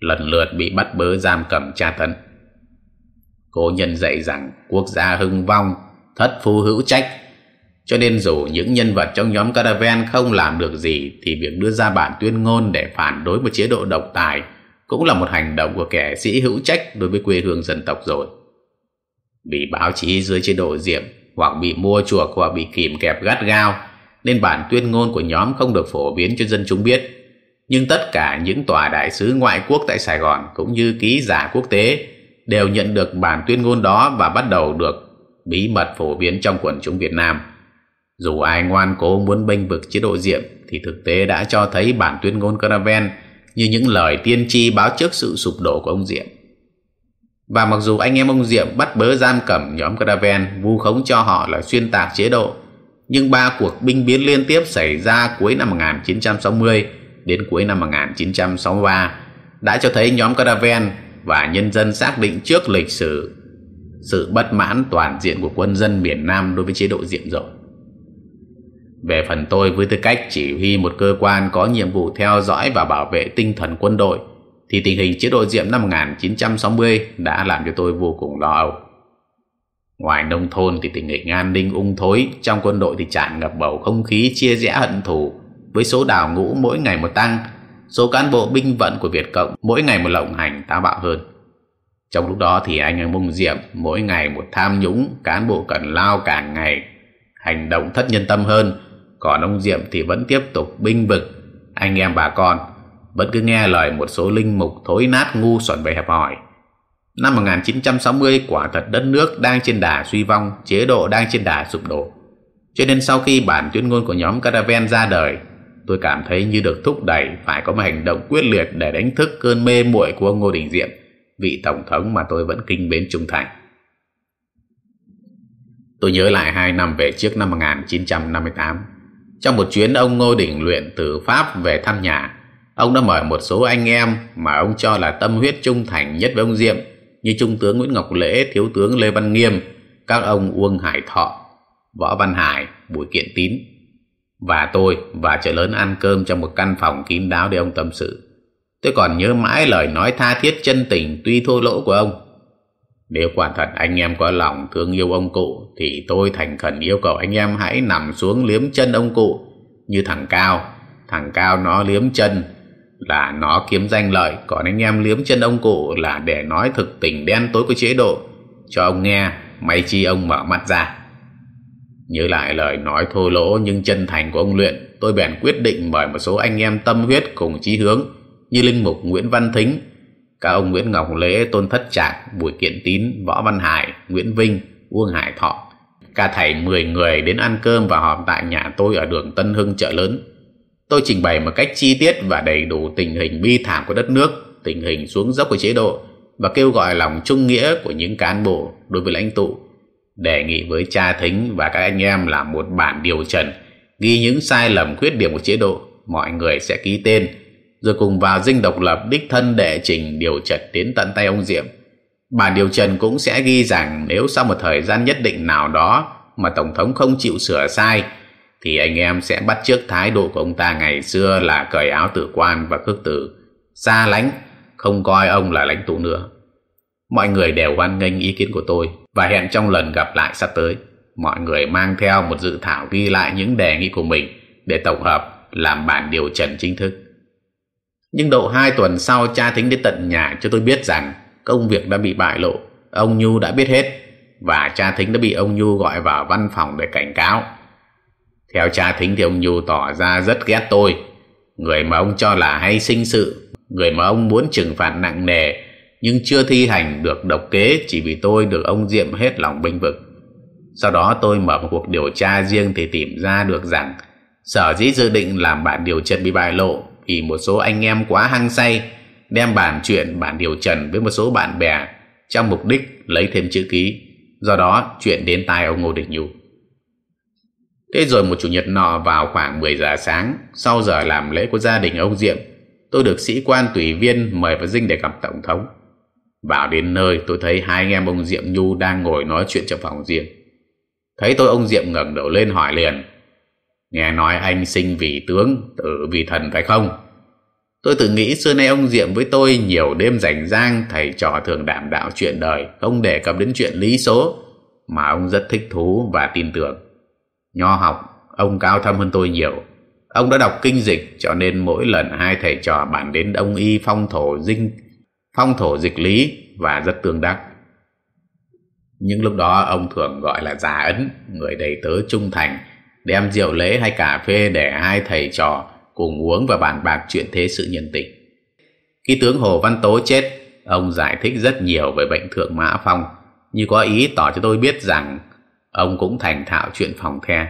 lần lượt bị bắt bớ giam cầm tra tấn. Cố nhân dạy rằng quốc gia hưng vong, thất phu hữu trách, cho nên dù những nhân vật trong nhóm Caravan không làm được gì thì việc đưa ra bản tuyên ngôn để phản đối một chế độ độc tài cũng là một hành động của kẻ sĩ hữu trách đối với quê hương dân tộc rồi. Bị báo chí dưới chế độ diệm hoặc bị mua chuộc hoặc bị kìm kẹp gắt gao nên bản tuyên ngôn của nhóm không được phổ biến cho dân chúng biết nhưng tất cả những tòa đại sứ ngoại quốc tại Sài Gòn cũng như ký giả quốc tế đều nhận được bản tuyên ngôn đó và bắt đầu được bí mật phổ biến trong quần chúng Việt Nam. Dù ai ngoan cố muốn bênh vực chế độ diệm thì thực tế đã cho thấy bản tuyên ngôn Caravan như những lời tiên tri báo trước sự sụp đổ của ông Diệm. Và mặc dù anh em ông Diệm bắt bớ giam cầm nhóm Caravan vu khống cho họ là xuyên tạc chế độ, nhưng ba cuộc binh biến liên tiếp xảy ra cuối năm 1960 đến cuối năm 1963 đã cho thấy nhóm Caravan và nhân dân xác định trước lịch sử sự bất mãn toàn diện của quân dân miền Nam đối với chế độ diệm rộng. Về phần tôi với tư cách chỉ huy một cơ quan có nhiệm vụ theo dõi và bảo vệ tinh thần quân đội thì tình hình chế độ diệm năm 1960 đã làm cho tôi vô cùng lo âu. Ngoài nông thôn thì tình hình an ninh ung thối, trong quân đội thì tràn ngập bầu không khí chia rẽ hận thù, với số đào ngũ mỗi ngày một tăng, số cán bộ binh vận của Việt Cộng mỗi ngày một lộng hành táo bạo hơn. Trong lúc đó thì anh em Mông Diệm mỗi ngày một tham nhũng, cán bộ cần lao càng ngày, hành động thất nhân tâm hơn, còn ông Diệm thì vẫn tiếp tục binh vực, anh em bà con, vẫn cứ nghe lời một số linh mục thối nát ngu xuẩn về hẹp hỏi. Năm 1960 quả thật đất nước đang trên đà suy vong, chế độ đang trên đà sụp đổ. Cho nên sau khi bản tuyên ngôn của nhóm Caravan ra đời, tôi cảm thấy như được thúc đẩy phải có một hành động quyết liệt để đánh thức cơn mê muội của ông Ngô Đình Diệm, vị tổng thống mà tôi vẫn kinh bến trung thành. Tôi nhớ lại hai năm về trước năm 1958. Trong một chuyến ông Ngô Đình luyện từ Pháp về thăm nhà, ông đã mời một số anh em mà ông cho là tâm huyết trung thành nhất với ông Diệm như Trung tướng Nguyễn Ngọc Lễ, Thiếu tướng Lê Văn Nghiêm, các ông Uông Hải Thọ, Võ Văn Hải, Bùi Kiện Tín và tôi và chợ lớn ăn cơm trong một căn phòng kín đáo để ông tâm sự. Tôi còn nhớ mãi lời nói tha thiết chân tình tuy thô lỗ của ông. Nếu quả thật anh em có lòng thương yêu ông cụ thì tôi thành khẩn yêu cầu anh em hãy nằm xuống liếm chân ông cụ như thằng Cao. Thằng Cao nó liếm chân là nó kiếm danh lợi, còn anh em liếm chân ông cụ là để nói thực tình đen tối của chế độ. Cho ông nghe, may chi ông mở mắt ra. Nhớ lại lời nói thô lỗ nhưng chân thành của ông Luyện, tôi bèn quyết định mời một số anh em tâm huyết cùng chí hướng như Linh Mục Nguyễn Văn Thính, các ông Nguyễn Ngọc Lễ, Tôn Thất Trạc, Bùi Kiện Tín, Võ Văn Hải, Nguyễn Vinh, Uông Hải Thọ. Cả thảy 10 người đến ăn cơm và họp tại nhà tôi ở đường Tân Hưng chợ lớn. Tôi trình bày một cách chi tiết và đầy đủ tình hình bi thảm của đất nước, tình hình xuống dốc của chế độ và kêu gọi lòng trung nghĩa của những cán bộ đối với lãnh tụ. Đề nghị với cha thính và các anh em là một bản điều trần ghi những sai lầm khuyết điểm của chế độ. Mọi người sẽ ký tên rồi cùng vào dinh độc lập đích thân để trình điều trần đến tận tay ông Diệm. Bản điều trần cũng sẽ ghi rằng nếu sau một thời gian nhất định nào đó mà Tổng thống không chịu sửa sai thì anh em sẽ bắt chước thái độ của ông ta ngày xưa là cởi áo tử quan và khước tử, xa lánh, không coi ông là lãnh tụ nữa. Mọi người đều hoan nghênh ý kiến của tôi và hẹn trong lần gặp lại sắp tới. Mọi người mang theo một dự thảo ghi lại những đề nghị của mình để tổng hợp làm bản điều trần chính thức. Nhưng độ hai tuần sau cha thính đến tận nhà cho tôi biết rằng công việc đã bị bại lộ. Ông Nhu đã biết hết và cha thính đã bị ông Nhu gọi vào văn phòng để cảnh cáo. Theo cha thính thì ông Nhu tỏ ra rất ghét tôi, người mà ông cho là hay sinh sự, người mà ông muốn trừng phạt nặng nề nhưng chưa thi hành được độc kế chỉ vì tôi được ông Diệm hết lòng bênh vực. Sau đó tôi mở một cuộc điều tra riêng thì tìm ra được rằng sở dĩ dự định làm bản điều trần bị bại lộ vì một số anh em quá hăng say đem bản chuyện bản điều trần với một số bạn bè trong mục đích lấy thêm chữ ký. Do đó, chuyện đến tai ông Ngô Đình Nhu. Thế rồi một chủ nhật nọ vào khoảng 10 giờ sáng, sau giờ làm lễ của gia đình ông Diệm, tôi được sĩ quan tùy viên mời vào dinh để gặp tổng thống. Vào đến nơi, tôi thấy hai anh em ông Diệm Nhu đang ngồi nói chuyện trong phòng riêng. Thấy tôi, ông Diệm ngẩng đầu lên hỏi liền Nghe nói anh sinh vì tướng, tử vì thần phải không? Tôi tự nghĩ xưa nay ông Diệm với tôi nhiều đêm rảnh rang thầy trò thường đảm đạo chuyện đời, không đề cập đến chuyện lý số, mà ông rất thích thú và tin tưởng. Nho học, ông cao thâm hơn tôi nhiều. Ông đã đọc kinh dịch cho nên mỗi lần hai thầy trò bàn đến đông y phong thổ dinh, phong thổ dịch lý và rất tương đắc. Những lúc đó ông thường gọi là già ấn, người đầy tớ trung thành, đem rượu lễ hay cà phê để hai thầy trò cùng uống và bàn bạc chuyện thế sự nhân tình. Khi tướng Hồ Văn Tố chết, ông giải thích rất nhiều về bệnh thượng Mã Phong, như có ý tỏ cho tôi biết rằng ông cũng thành thạo chuyện phòng the.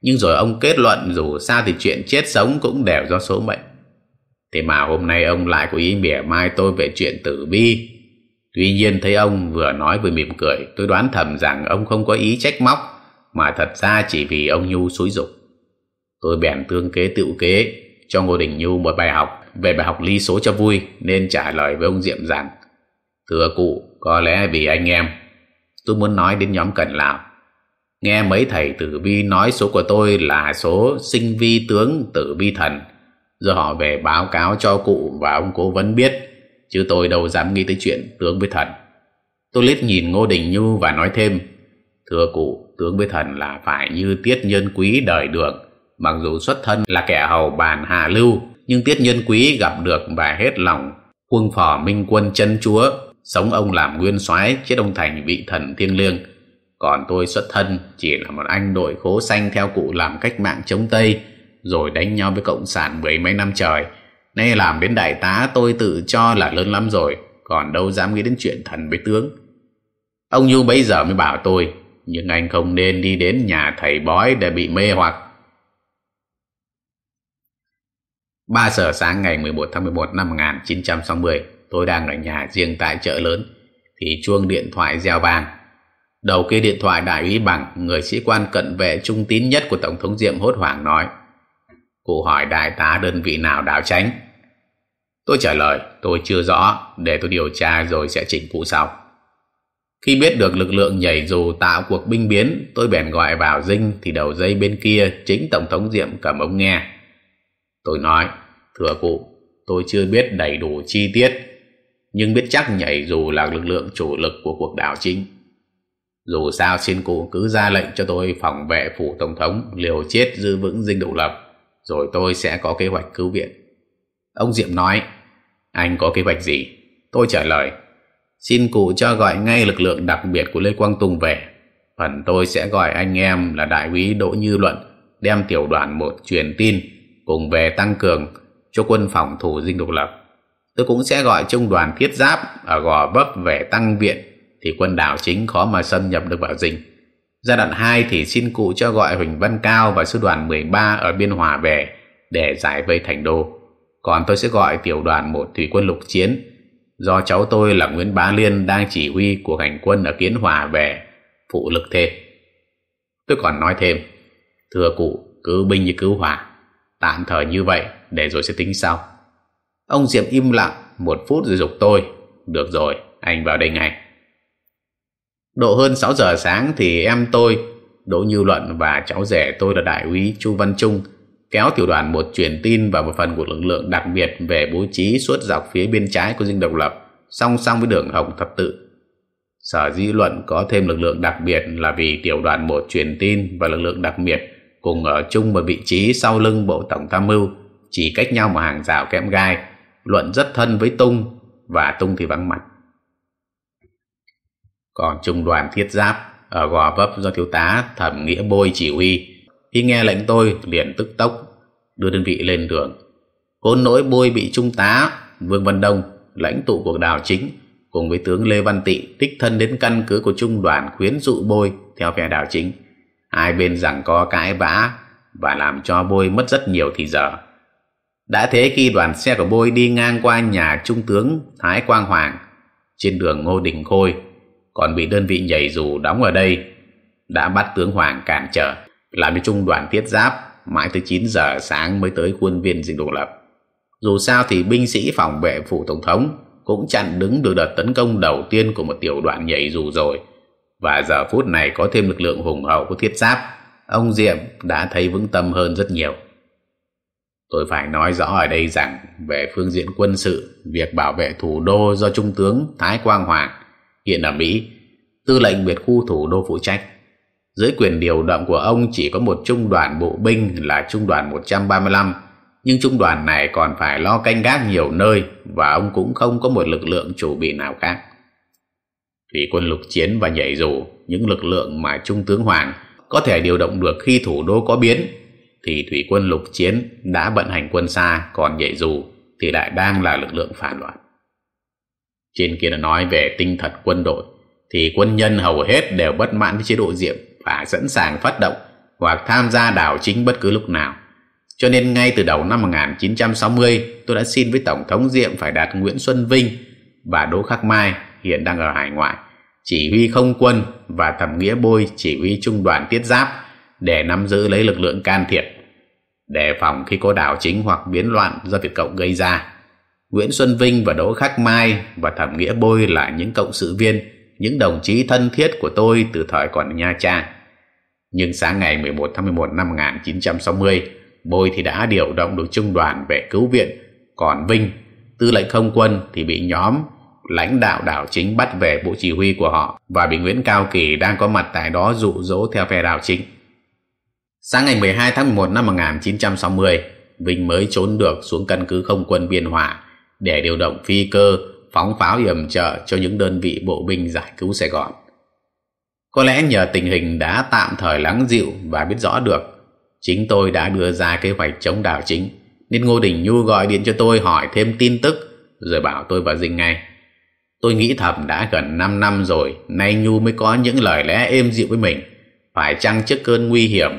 Nhưng rồi ông kết luận dù sao thì chuyện chết sống cũng đều do số mệnh. Thế mà hôm nay ông lại có ý mỉa mai tôi về chuyện tử bi. Tuy nhiên thấy ông vừa nói vừa mỉm cười, tôi đoán thầm rằng ông không có ý trách móc mà thật ra chỉ vì ông Nhu xúi dục. Tôi bèn tương kế tự kế cho Ngô Đình Nhu một bài học về bài học ly số cho vui nên trả lời với ông Diệm rằng Thưa cụ, có lẽ vì anh em tôi muốn nói đến nhóm Cần Lào. Nghe mấy thầy tử vi nói số của tôi là số sinh vi tướng tử vi thần do họ về báo cáo cho cụ và ông cố vấn biết chứ tôi đâu dám nghĩ tới chuyện tướng với thần. Tôi liếc nhìn Ngô Đình Nhu và nói thêm Thưa cụ, tướng với thần là phải như tiết nhân quý đời đường. Mặc dù xuất thân là kẻ hầu bàn hạ lưu, nhưng tiết nhân quý gặp được và hết lòng. Quân phò minh quân chân chúa, sống ông làm nguyên soái chết ông thành vị thần thiêng liêng. Còn tôi xuất thân chỉ là một anh đội khố xanh theo cụ làm cách mạng chống Tây, rồi đánh nhau với Cộng sản mười mấy năm trời. Nay làm đến đại tá tôi tự cho là lớn lắm rồi, còn đâu dám nghĩ đến chuyện thần với tướng. Ông Nhu bây giờ mới bảo tôi nhưng anh không nên đi đến nhà thầy bói để bị mê hoặc. 3 giờ sáng ngày 11 tháng 11 năm 1960, tôi đang ở nhà riêng tại chợ lớn, thì chuông điện thoại reo vàng. Đầu kia điện thoại đại úy bằng, người sĩ quan cận vệ trung tín nhất của Tổng thống Diệm hốt hoảng nói. Cụ hỏi đại tá đơn vị nào đảo tránh? Tôi trả lời, tôi chưa rõ, để tôi điều tra rồi sẽ chỉnh cụ sau. Khi biết được lực lượng nhảy dù tạo cuộc binh biến, tôi bèn gọi vào dinh thì đầu dây bên kia chính Tổng thống Diệm cầm ống nghe. Tôi nói, thưa cụ, tôi chưa biết đầy đủ chi tiết, nhưng biết chắc nhảy dù là lực lượng chủ lực của cuộc đảo chính. Dù sao xin cụ cứ ra lệnh cho tôi phòng vệ phủ Tổng thống liều chết giữ vững dinh độc lập. rồi tôi sẽ có kế hoạch cứu viện. Ông Diệm nói, anh có kế hoạch gì? Tôi trả lời, xin cụ cho gọi ngay lực lượng đặc biệt của Lê Quang Tùng về. Phần tôi sẽ gọi anh em là Đại úy Đỗ Như Luận, đem tiểu đoàn một truyền tin, cùng về tăng cường cho quân phòng thủ dinh độc lập. Tôi cũng sẽ gọi trung đoàn thiết giáp ở Gò Vấp về tăng viện, thì quân đảo chính khó mà xâm nhập được vào dinh. Giai đoạn 2 thì xin cụ cho gọi Huỳnh Văn Cao và sư đoàn 13 ở Biên Hòa về để giải vây thành đô. Còn tôi sẽ gọi tiểu đoàn một thủy quân lục chiến do cháu tôi là Nguyễn Bá Liên đang chỉ huy của hành quân ở Kiến Hòa về phụ lực thêm. Tôi còn nói thêm, thưa cụ, cứ binh như cứu hỏa, tạm thời như vậy để rồi sẽ tính sau. Ông Diệm im lặng một phút rồi dục tôi, được rồi, anh vào đây ngay. Độ hơn 6 giờ sáng thì em tôi, Đỗ Như Luận và cháu rể tôi là đại úy Chu Văn Trung kéo tiểu đoàn một truyền tin và một phần của lực lượng đặc biệt về bố trí suốt dọc phía bên trái của dinh độc lập, song song với đường Hồng Thập Tự. Sở dĩ luận có thêm lực lượng đặc biệt là vì tiểu đoàn một truyền tin và lực lượng đặc biệt cùng ở chung một vị trí sau lưng bộ tổng tham mưu, chỉ cách nhau một hàng rào kẽm gai, luận rất thân với tung và tung thì vắng mặt còn trung đoàn thiết giáp ở gò vấp do thiếu tá thẩm nghĩa bôi chỉ huy khi nghe lệnh tôi, liền tức tốc, đưa đơn vị lên đường. Côn nỗi bôi bị trung tá vương văn đông, lãnh tụ cuộc đảo chính, cùng với tướng lê văn tị đích thân đến căn cứ của trung đoàn khuyến dụ bôi theo phe đảo chính. Hai bên rằng có cãi vã và làm cho bôi mất rất nhiều thì giờ. Đã thế khi đoàn xe của bôi đi ngang qua nhà trung tướng thái quang hoàng, trên đường ngô đình khôi, còn bị đơn vị nhảy dù đóng ở đây, đã bắt tướng hoàng cản trở làm cho trung đoàn thiết giáp, mãi tới 9 giờ sáng mới tới khuôn viên dinh độc lập. Dù sao thì binh sĩ phòng vệ phủ tổng thống cũng chặn đứng được đợt tấn công đầu tiên của một tiểu đoàn nhảy dù rồi. Và giờ phút này có thêm lực lượng hùng hậu của thiết giáp, ông diệm đã thấy vững tâm hơn rất nhiều. Tôi phải nói rõ ở đây rằng về phương diện quân sự, việc bảo vệ thủ đô do trung tướng thái quang hoàng, hiện ở mỹ, tư lệnh biệt khu thủ đô phụ trách dưới quyền điều động của ông chỉ có một trung đoàn bộ binh là trung đoàn 135 nhưng trung đoàn này còn phải lo canh gác nhiều nơi và ông cũng không có một lực lượng chủ bị nào khác. Thủy quân lục chiến và nhảy dù, những lực lượng mà trung tướng hoàng có thể điều động được khi thủ đô có biến, thì thủy quân lục chiến đã vận hành quân xa, còn nhảy dù thì lại đang là lực lượng phản loạn. Trên kia đã nói về tinh thần quân đội, thì quân nhân hầu hết đều bất mãn với chế độ diệm và sẵn sàng phát động hoặc tham gia đảo chính bất cứ lúc nào cho nên ngay từ đầu năm 1960 tôi đã xin với Tổng thống Diệm phải đặt Nguyễn Xuân Vinh và Đỗ Khắc Mai hiện đang ở hải ngoại chỉ huy không quân và thẩm nghĩa bôi chỉ huy trung đoàn tiết giáp để nắm giữ lấy lực lượng can thiệp đề phòng khi có đảo chính hoặc biến loạn do Việt Cộng gây ra. Nguyễn Xuân Vinh và Đỗ Khắc Mai và Thẩm Nghĩa Bôi là những cộng sự viên, những đồng chí thân thiết của tôi từ thời còn ở Nha Trang. Nhưng sáng ngày 11 tháng 11 năm 1960, Bôi thì đã điều động được trung đoàn về cứu viện, còn Vinh, tư lệnh không quân thì bị nhóm lãnh đạo đảo chính bắt về bộ chỉ huy của họ và bị Nguyễn Cao Kỳ đang có mặt tại đó dụ dỗ theo phe đảo chính. Sáng ngày 12 tháng 11 năm 1960, Vinh mới trốn được xuống căn cứ không quân Biên Hòa để điều động phi cơ phóng pháo yểm trợ cho những đơn vị bộ binh giải cứu Sài Gòn. Có lẽ nhờ tình hình đã tạm thời lắng dịu và biết rõ được, chính tôi đã đưa ra kế hoạch chống đảo chính, nên Ngô Đình Nhu gọi điện cho tôi hỏi thêm tin tức, rồi bảo tôi vào dinh ngay. Tôi nghĩ thầm đã gần 5 năm rồi, nay Nhu mới có những lời lẽ êm dịu với mình. Phải chăng trước cơn nguy hiểm,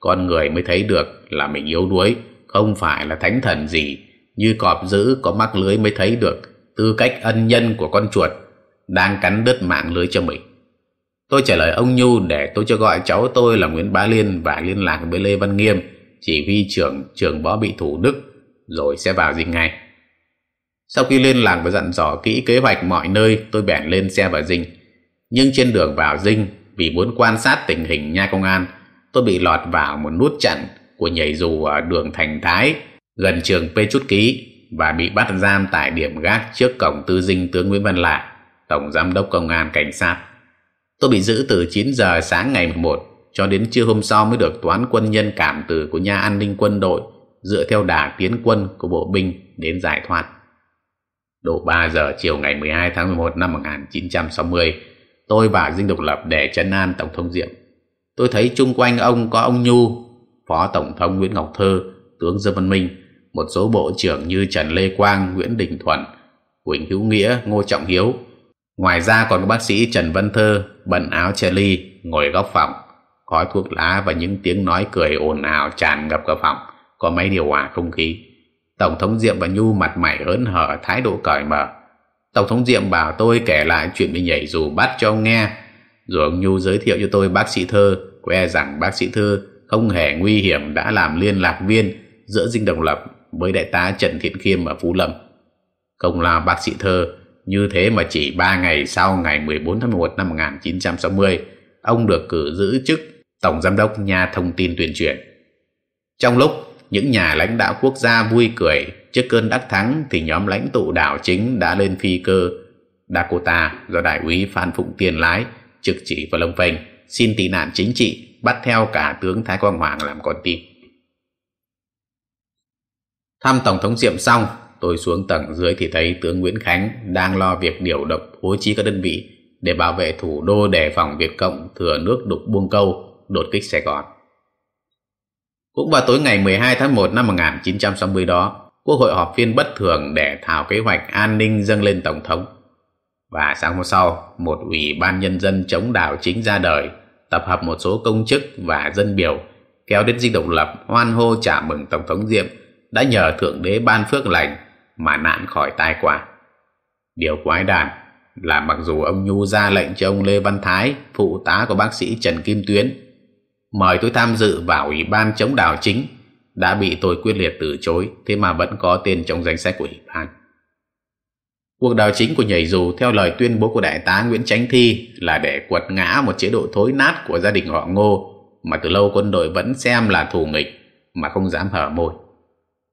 con người mới thấy được là mình yếu đuối, không phải là thánh thần gì. Như cọp dữ có mắc lưới mới thấy được tư cách ân nhân của con chuột đang cắn đứt mạng lưới cho mình. Tôi trả lời ông Nhu để tôi cho gọi cháu tôi là Nguyễn Bá Liên và liên lạc với Lê Văn Nghiêm, chỉ huy trưởng trường võ bị thủ Đức, rồi sẽ vào dinh ngay. Sau khi liên lạc và dặn dò kỹ kế hoạch mọi nơi, tôi bèn lên xe vào dinh. Nhưng trên đường vào dinh, vì muốn quan sát tình hình nha công an, tôi bị lọt vào một nút chặn của nhảy dù ở đường Thành Thái, gần trường P Chút Ký và bị bắt giam tại điểm gác trước cổng tư dinh tướng Nguyễn Văn Lạ, Tổng Giám đốc Công an Cảnh sát. Tôi bị giữ từ 9 giờ sáng ngày 1 cho đến trưa hôm sau mới được toán quân nhân cảm tử của nhà an ninh quân đội dựa theo đà tiến quân của bộ binh đến giải thoát. Độ 3 giờ chiều ngày 12 tháng 11 năm 1960, tôi và Dinh Độc Lập để chân an Tổng thống Diệm. Tôi thấy chung quanh ông có ông Nhu, Phó Tổng thống Nguyễn Ngọc Thơ, tướng Dương Văn Minh, một số bộ trưởng như Trần Lê Quang, Nguyễn Đình Thuận, Quỳnh Hữu Nghĩa, Ngô Trọng Hiếu. Ngoài ra còn có bác sĩ Trần Văn Thơ, bận áo che ly, ngồi góc phòng, khói thuốc lá và những tiếng nói cười ồn ào tràn ngập cả phòng, có máy điều hòa không khí. Tổng thống Diệm và Nhu mặt mày hớn hở, thái độ cởi mở. Tổng thống Diệm bảo tôi kể lại chuyện bị nhảy dù bắt cho ông nghe, rồi ông Nhu giới thiệu cho tôi bác sĩ Thơ, que rằng bác sĩ Thơ không hề nguy hiểm đã làm liên lạc viên giữa dinh độc lập với đại tá Trần Thiện Khiêm ở Phú Lâm. Công lao bác sĩ Thơ như thế mà chỉ 3 ngày sau ngày 14 tháng 11 năm 1960, ông được cử giữ chức Tổng Giám đốc Nhà Thông tin Tuyên truyền. Trong lúc những nhà lãnh đạo quốc gia vui cười trước cơn đắc thắng thì nhóm lãnh tụ đảo chính đã lên phi cơ Dakota do đại úy Phan Phụng Tiên lái trực chỉ vào Lông Phênh xin tị nạn chính trị bắt theo cả tướng Thái Quang Hoàng làm con tin. Thăm Tổng thống Diệm xong, tôi xuống tầng dưới thì thấy tướng Nguyễn Khánh đang lo việc điều động bố trí các đơn vị để bảo vệ thủ đô đề phòng Việt Cộng thừa nước đục buông câu đột kích Sài Gòn. Cũng vào tối ngày 12 tháng 1 năm 1960 đó, Quốc hội họp phiên bất thường để thảo kế hoạch an ninh dâng lên Tổng thống. Và sáng hôm sau, một ủy ban nhân dân chống đảo chính ra đời, tập hợp một số công chức và dân biểu, kéo đến dinh độc lập hoan hô chào mừng Tổng thống Diệm đã nhờ Thượng Đế ban phước lành mà nạn khỏi tai quả. Điều quái đản là mặc dù ông Nhu ra lệnh cho ông Lê Văn Thái, phụ tá của bác sĩ Trần Kim Tuyến, mời tôi tham dự vào Ủy ban chống đảo chính, đã bị tôi quyết liệt từ chối, thế mà vẫn có tên trong danh sách của Ủy ban. Cuộc đảo chính của nhảy dù theo lời tuyên bố của đại tá Nguyễn Chánh Thi là để quật ngã một chế độ thối nát của gia đình họ Ngô mà từ lâu quân đội vẫn xem là thù nghịch mà không dám hở môi.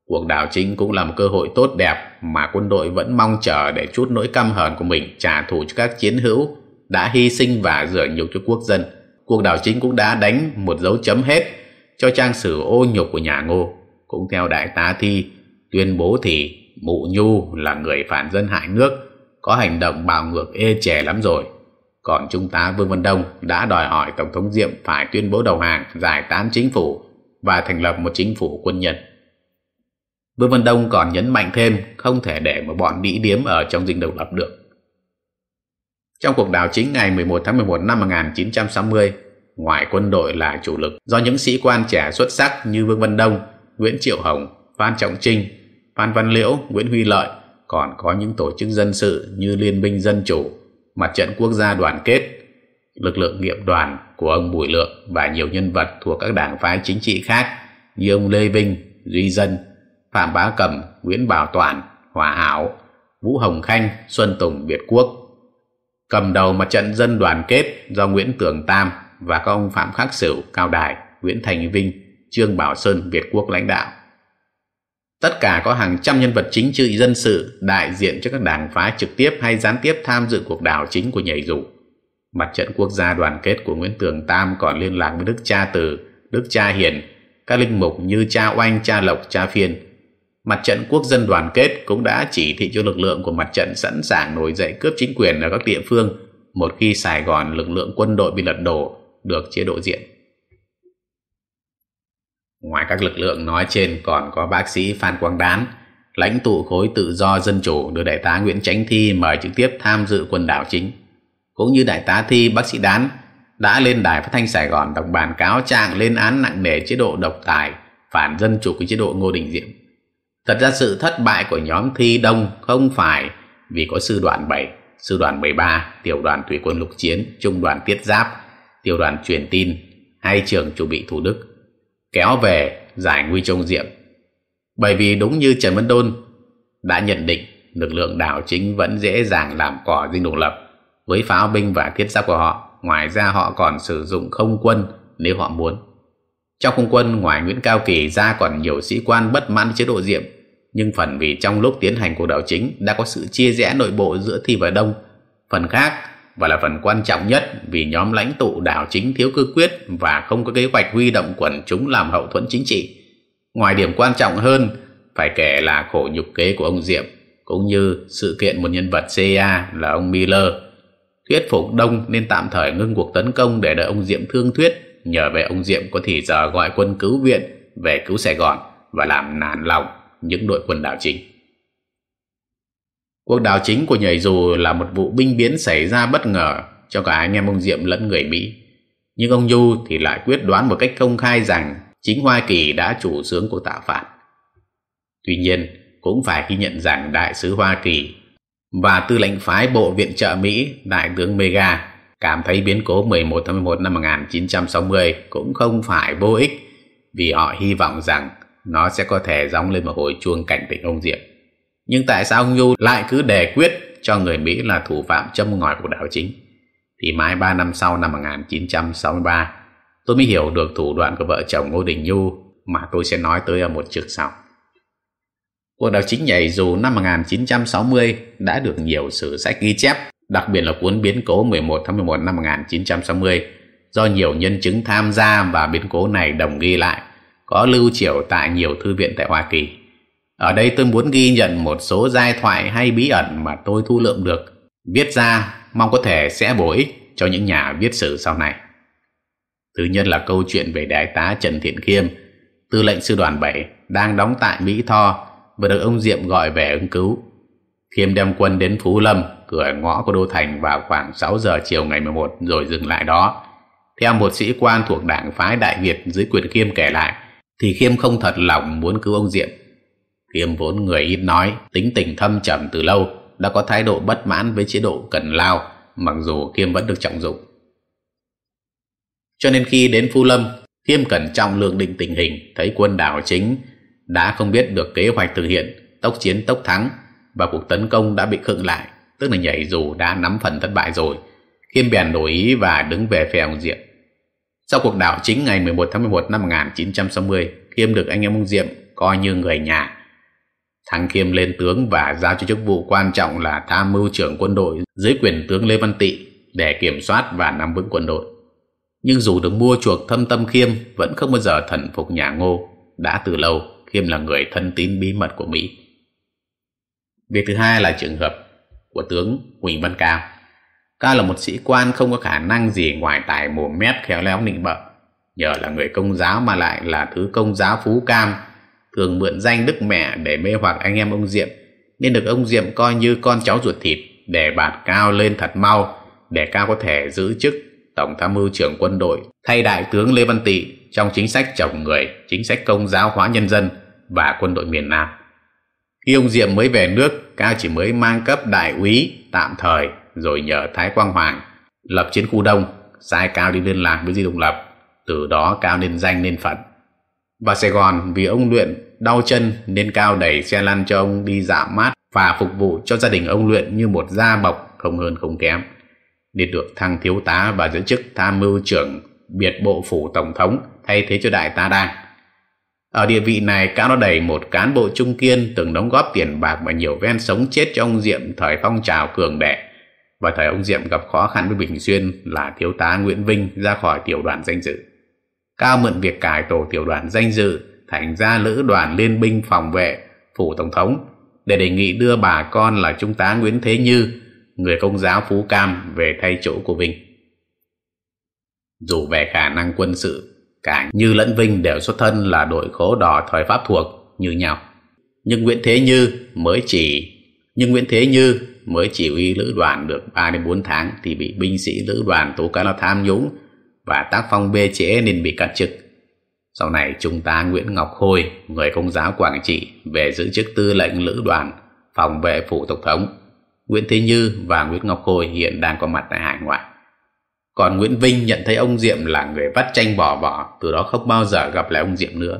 Cuộc đảo chính cũng là một cơ hội tốt đẹp mà quân đội vẫn mong chờ để chút nỗi căm hờn của mình trả thù cho các chiến hữu đã hy sinh và rửa nhục cho quốc dân. Cuộc đảo chính cũng đã đánh một dấu chấm hết cho trang sử ô nhục của nhà Ngô. Cũng theo đại tá Thi, tuyên bố thì Mụ Nhu là người phản dân hại nước, có hành động bạo ngược ê chè lắm rồi. Còn Trung tá Vương Văn Đông đã đòi hỏi Tổng thống Diệm phải tuyên bố đầu hàng, giải tán chính phủ và thành lập một chính phủ quân nhân. Vương Văn Đông còn nhấn mạnh thêm không thể để một bọn đĩ điếm ở trong dinh độc lập được. Trong cuộc đảo chính ngày 11 tháng 11 năm 1960, ngoài quân đội là chủ lực do những sĩ quan trẻ xuất sắc như Vương Văn Đông, Nguyễn Triệu Hồng, Phan Trọng Trinh, Phan Văn Liễu, Nguyễn Huy Lợi, còn có những tổ chức dân sự như Liên minh Dân Chủ, Mặt trận Quốc gia Đoàn kết, lực lượng nghiệp đoàn của ông Bùi Lượng và nhiều nhân vật thuộc các đảng phái chính trị khác như ông Lê Vinh, Duy Dân, Phạm Bá Cẩm, Nguyễn Bảo Toàn, Hòa Hảo, Vũ Hồng Khanh, Xuân Tùng, Việt Quốc. Cầm đầu mặt trận dân đoàn kết do Nguyễn Tường Tam và các ông Phạm Khắc Sửu, Cao Đài, Nguyễn Thành Vinh, Trương Bảo Sơn, Việt Quốc lãnh đạo. Tất cả có hàng trăm nhân vật chính trị dân sự đại diện cho các đảng phái trực tiếp hay gián tiếp tham dự cuộc đảo chính của nhảy dù. Mặt trận quốc gia đoàn kết của Nguyễn Tường Tam còn liên lạc với Đức Cha Từ, Đức Cha Hiền, các linh mục như Cha Oanh, Cha Lộc, Cha Phiên. Mặt trận quốc dân đoàn kết cũng đã chỉ thị cho lực lượng của mặt trận sẵn sàng nổi dậy cướp chính quyền ở các địa phương một khi Sài Gòn lực lượng quân đội bị lật đổ được chế độ diện. Ngoài các lực lượng nói trên còn có bác sĩ Phan Quang Đán, lãnh tụ khối tự do dân chủ được đại tá Nguyễn Chánh Thi mời trực tiếp tham dự quân đảo chính. Cũng như đại tá Thi, bác sĩ Đán đã lên đài phát thanh Sài Gòn đọc bản cáo trạng lên án nặng nề chế độ độc tài, phản dân chủ của chế độ Ngô Đình Diệm. Thật ra sự thất bại của nhóm Thi Đông không phải vì có sư đoàn 7, sư đoàn 13, tiểu đoàn thủy quân lục chiến, trung đoàn tiết giáp, tiểu đoàn truyền tin hay trường chủ bị Thủ Đức kéo về giải nguy trong diệm. Bởi vì đúng như Trần Văn Đôn đã nhận định lực lượng đảo chính vẫn dễ dàng làm cỏ dinh độc lập với pháo binh và thiết giáp của họ. Ngoài ra họ còn sử dụng không quân nếu họ muốn. Trong không quân ngoài Nguyễn Cao Kỳ ra còn nhiều sĩ quan bất mãn chế độ diệm nhưng phần vì trong lúc tiến hành cuộc đảo chính đã có sự chia rẽ nội bộ giữa Thi và Đông. Phần khác và là phần quan trọng nhất vì nhóm lãnh tụ đảo chính thiếu cư quyết và không có kế hoạch huy động quần chúng làm hậu thuẫn chính trị. Ngoài điểm quan trọng hơn, phải kể là khổ nhục kế của ông Diệm, cũng như sự kiện một nhân vật CA là ông Miller. Thuyết phục Đông nên tạm thời ngưng cuộc tấn công để đợi ông Diệm thương thuyết, nhờ về ông Diệm có thì giờ gọi quân cứu viện về cứu Sài Gòn và làm nản lòng những đội quân đảo chính. Cuộc đảo chính của nhảy dù là một vụ binh biến xảy ra bất ngờ cho cả anh em ông Diệm lẫn người Mỹ. Nhưng ông Du thì lại quyết đoán một cách công khai rằng chính Hoa Kỳ đã chủ sướng cuộc tạo phản. Tuy nhiên, cũng phải ghi nhận rằng Đại sứ Hoa Kỳ và tư lệnh phái Bộ Viện trợ Mỹ Đại tướng Mega cảm thấy biến cố 11 tháng 11 năm 1960 cũng không phải vô ích vì họ hy vọng rằng nó sẽ có thể gióng lên một hồi chuông cảnh tỉnh ông Diệm. Nhưng tại sao ông Nhu lại cứ đề quyết cho người Mỹ là thủ phạm châm ngòi cuộc đảo chính? Thì mãi 3 năm sau năm 1963, tôi mới hiểu được thủ đoạn của vợ chồng Ngô Đình Nhu mà tôi sẽ nói tới ở một trực sau. Cuộc đảo chính nhảy dù năm 1960 đã được nhiều sử sách ghi chép, đặc biệt là cuốn biến cố 11 tháng 11 năm 1960 do nhiều nhân chứng tham gia và biến cố này đồng ghi lại, có lưu triều tại nhiều thư viện tại Hoa Kỳ. Ở đây tôi muốn ghi nhận một số giai thoại hay bí ẩn mà tôi thu lượm được, viết ra mong có thể sẽ bổ ích cho những nhà viết sử sau này. Thứ nhất là câu chuyện về đại tá Trần Thiện Khiêm, tư lệnh sư đoàn 7 đang đóng tại Mỹ Tho và được ông Diệm gọi về ứng cứu. Khiêm đem quân đến Phú Lâm, cửa ngõ của Đô Thành vào khoảng 6 giờ chiều ngày 11 rồi dừng lại đó. Theo một sĩ quan thuộc đảng phái Đại Việt dưới quyền Khiêm kể lại, thì Khiêm không thật lòng muốn cứu ông Diệm. Khiêm vốn người ít nói, tính tình thâm trầm từ lâu, đã có thái độ bất mãn với chế độ cần lao, mặc dù Khiêm vẫn được trọng dụng. Cho nên khi đến Phu Lâm, Khiêm cẩn trọng lượng định tình hình, thấy quân đảo chính đã không biết được kế hoạch thực hiện, tốc chiến tốc thắng và cuộc tấn công đã bị khựng lại, tức là nhảy dù đã nắm phần thất bại rồi. Khiêm bèn đổi ý và đứng về phe ông Diệm. Sau cuộc đảo chính ngày 11 tháng 11 năm 1960, Khiêm được anh em ông Diệm coi như người nhà. Thằng Khiêm lên tướng và giao cho chức vụ quan trọng là tham mưu trưởng quân đội dưới quyền tướng Lê Văn Tị để kiểm soát và nắm vững quân đội. Nhưng dù được mua chuộc thâm tâm Khiêm vẫn không bao giờ thần phục nhà Ngô. Đã từ lâu, Khiêm là người thân tín bí mật của Mỹ. Việc thứ hai là trường hợp của tướng Huỳnh Văn Cao. Cao là một sĩ quan không có khả năng gì ngoài tài mồm mép khéo léo nịnh bợ. Nhờ là người công giáo mà lại là thứ công giáo phú cam, thường mượn danh đức mẹ để mê hoặc anh em ông Diệm, nên được ông Diệm coi như con cháu ruột thịt để bạt Cao lên thật mau, để Cao có thể giữ chức Tổng tham mưu trưởng quân đội thay đại tướng Lê Văn Tị trong chính sách chồng người, chính sách công giáo hóa nhân dân và quân đội miền Nam. Khi ông Diệm mới về nước, Cao chỉ mới mang cấp đại úy tạm thời rồi nhờ Thái Quang Hoàng lập chiến khu Đông, sai Cao đi liên lạc với Di Đồng Lập, từ đó Cao nên danh nên phận. Và Sài Gòn vì ông luyện đau chân nên Cao đẩy xe lăn cho ông đi dạo mát và phục vụ cho gia đình ông luyện như một gia bọc không hơn không kém. Nên được thăng thiếu tá và giữ chức tham mưu trưởng biệt bộ phủ tổng thống thay thế cho đại tá đang. Ở địa vị này, Cao đã đẩy một cán bộ trung kiên từng đóng góp tiền bạc và nhiều ven sống chết cho ông Diệm thời phong trào cường đệ và thời ông Diệm gặp khó khăn với Bình Xuyên là thiếu tá Nguyễn Vinh ra khỏi tiểu đoàn danh dự. Cao mượn việc cải tổ tiểu đoàn danh dự thành ra lữ đoàn liên binh phòng vệ phủ tổng thống để đề nghị đưa bà con là trung tá Nguyễn Thế Như, người công giáo Phú Cam về thay chỗ của Vinh. Dù về khả năng quân sự, cả Như lẫn Vinh đều xuất thân là đội khố đỏ thời Pháp thuộc như nhau. Nhưng Nguyễn Thế Như mới chỉ nhưng Nguyễn Thế Như mới chỉ huy lữ đoàn được 3 đến 4 tháng thì bị binh sĩ lữ đoàn tố cáo là tham nhũng và tác phong bê trễ nên bị cắt chức. Sau này trung tá Nguyễn Ngọc Khôi, người công giáo Quảng Trị, về giữ chức tư lệnh lữ đoàn phòng vệ phủ tổng thống. Nguyễn Thế Như và Nguyễn Ngọc Khôi hiện đang có mặt tại hải ngoại. Còn Nguyễn Vinh nhận thấy ông Diệm là người vắt tranh bỏ vỏ, từ đó không bao giờ gặp lại ông Diệm nữa.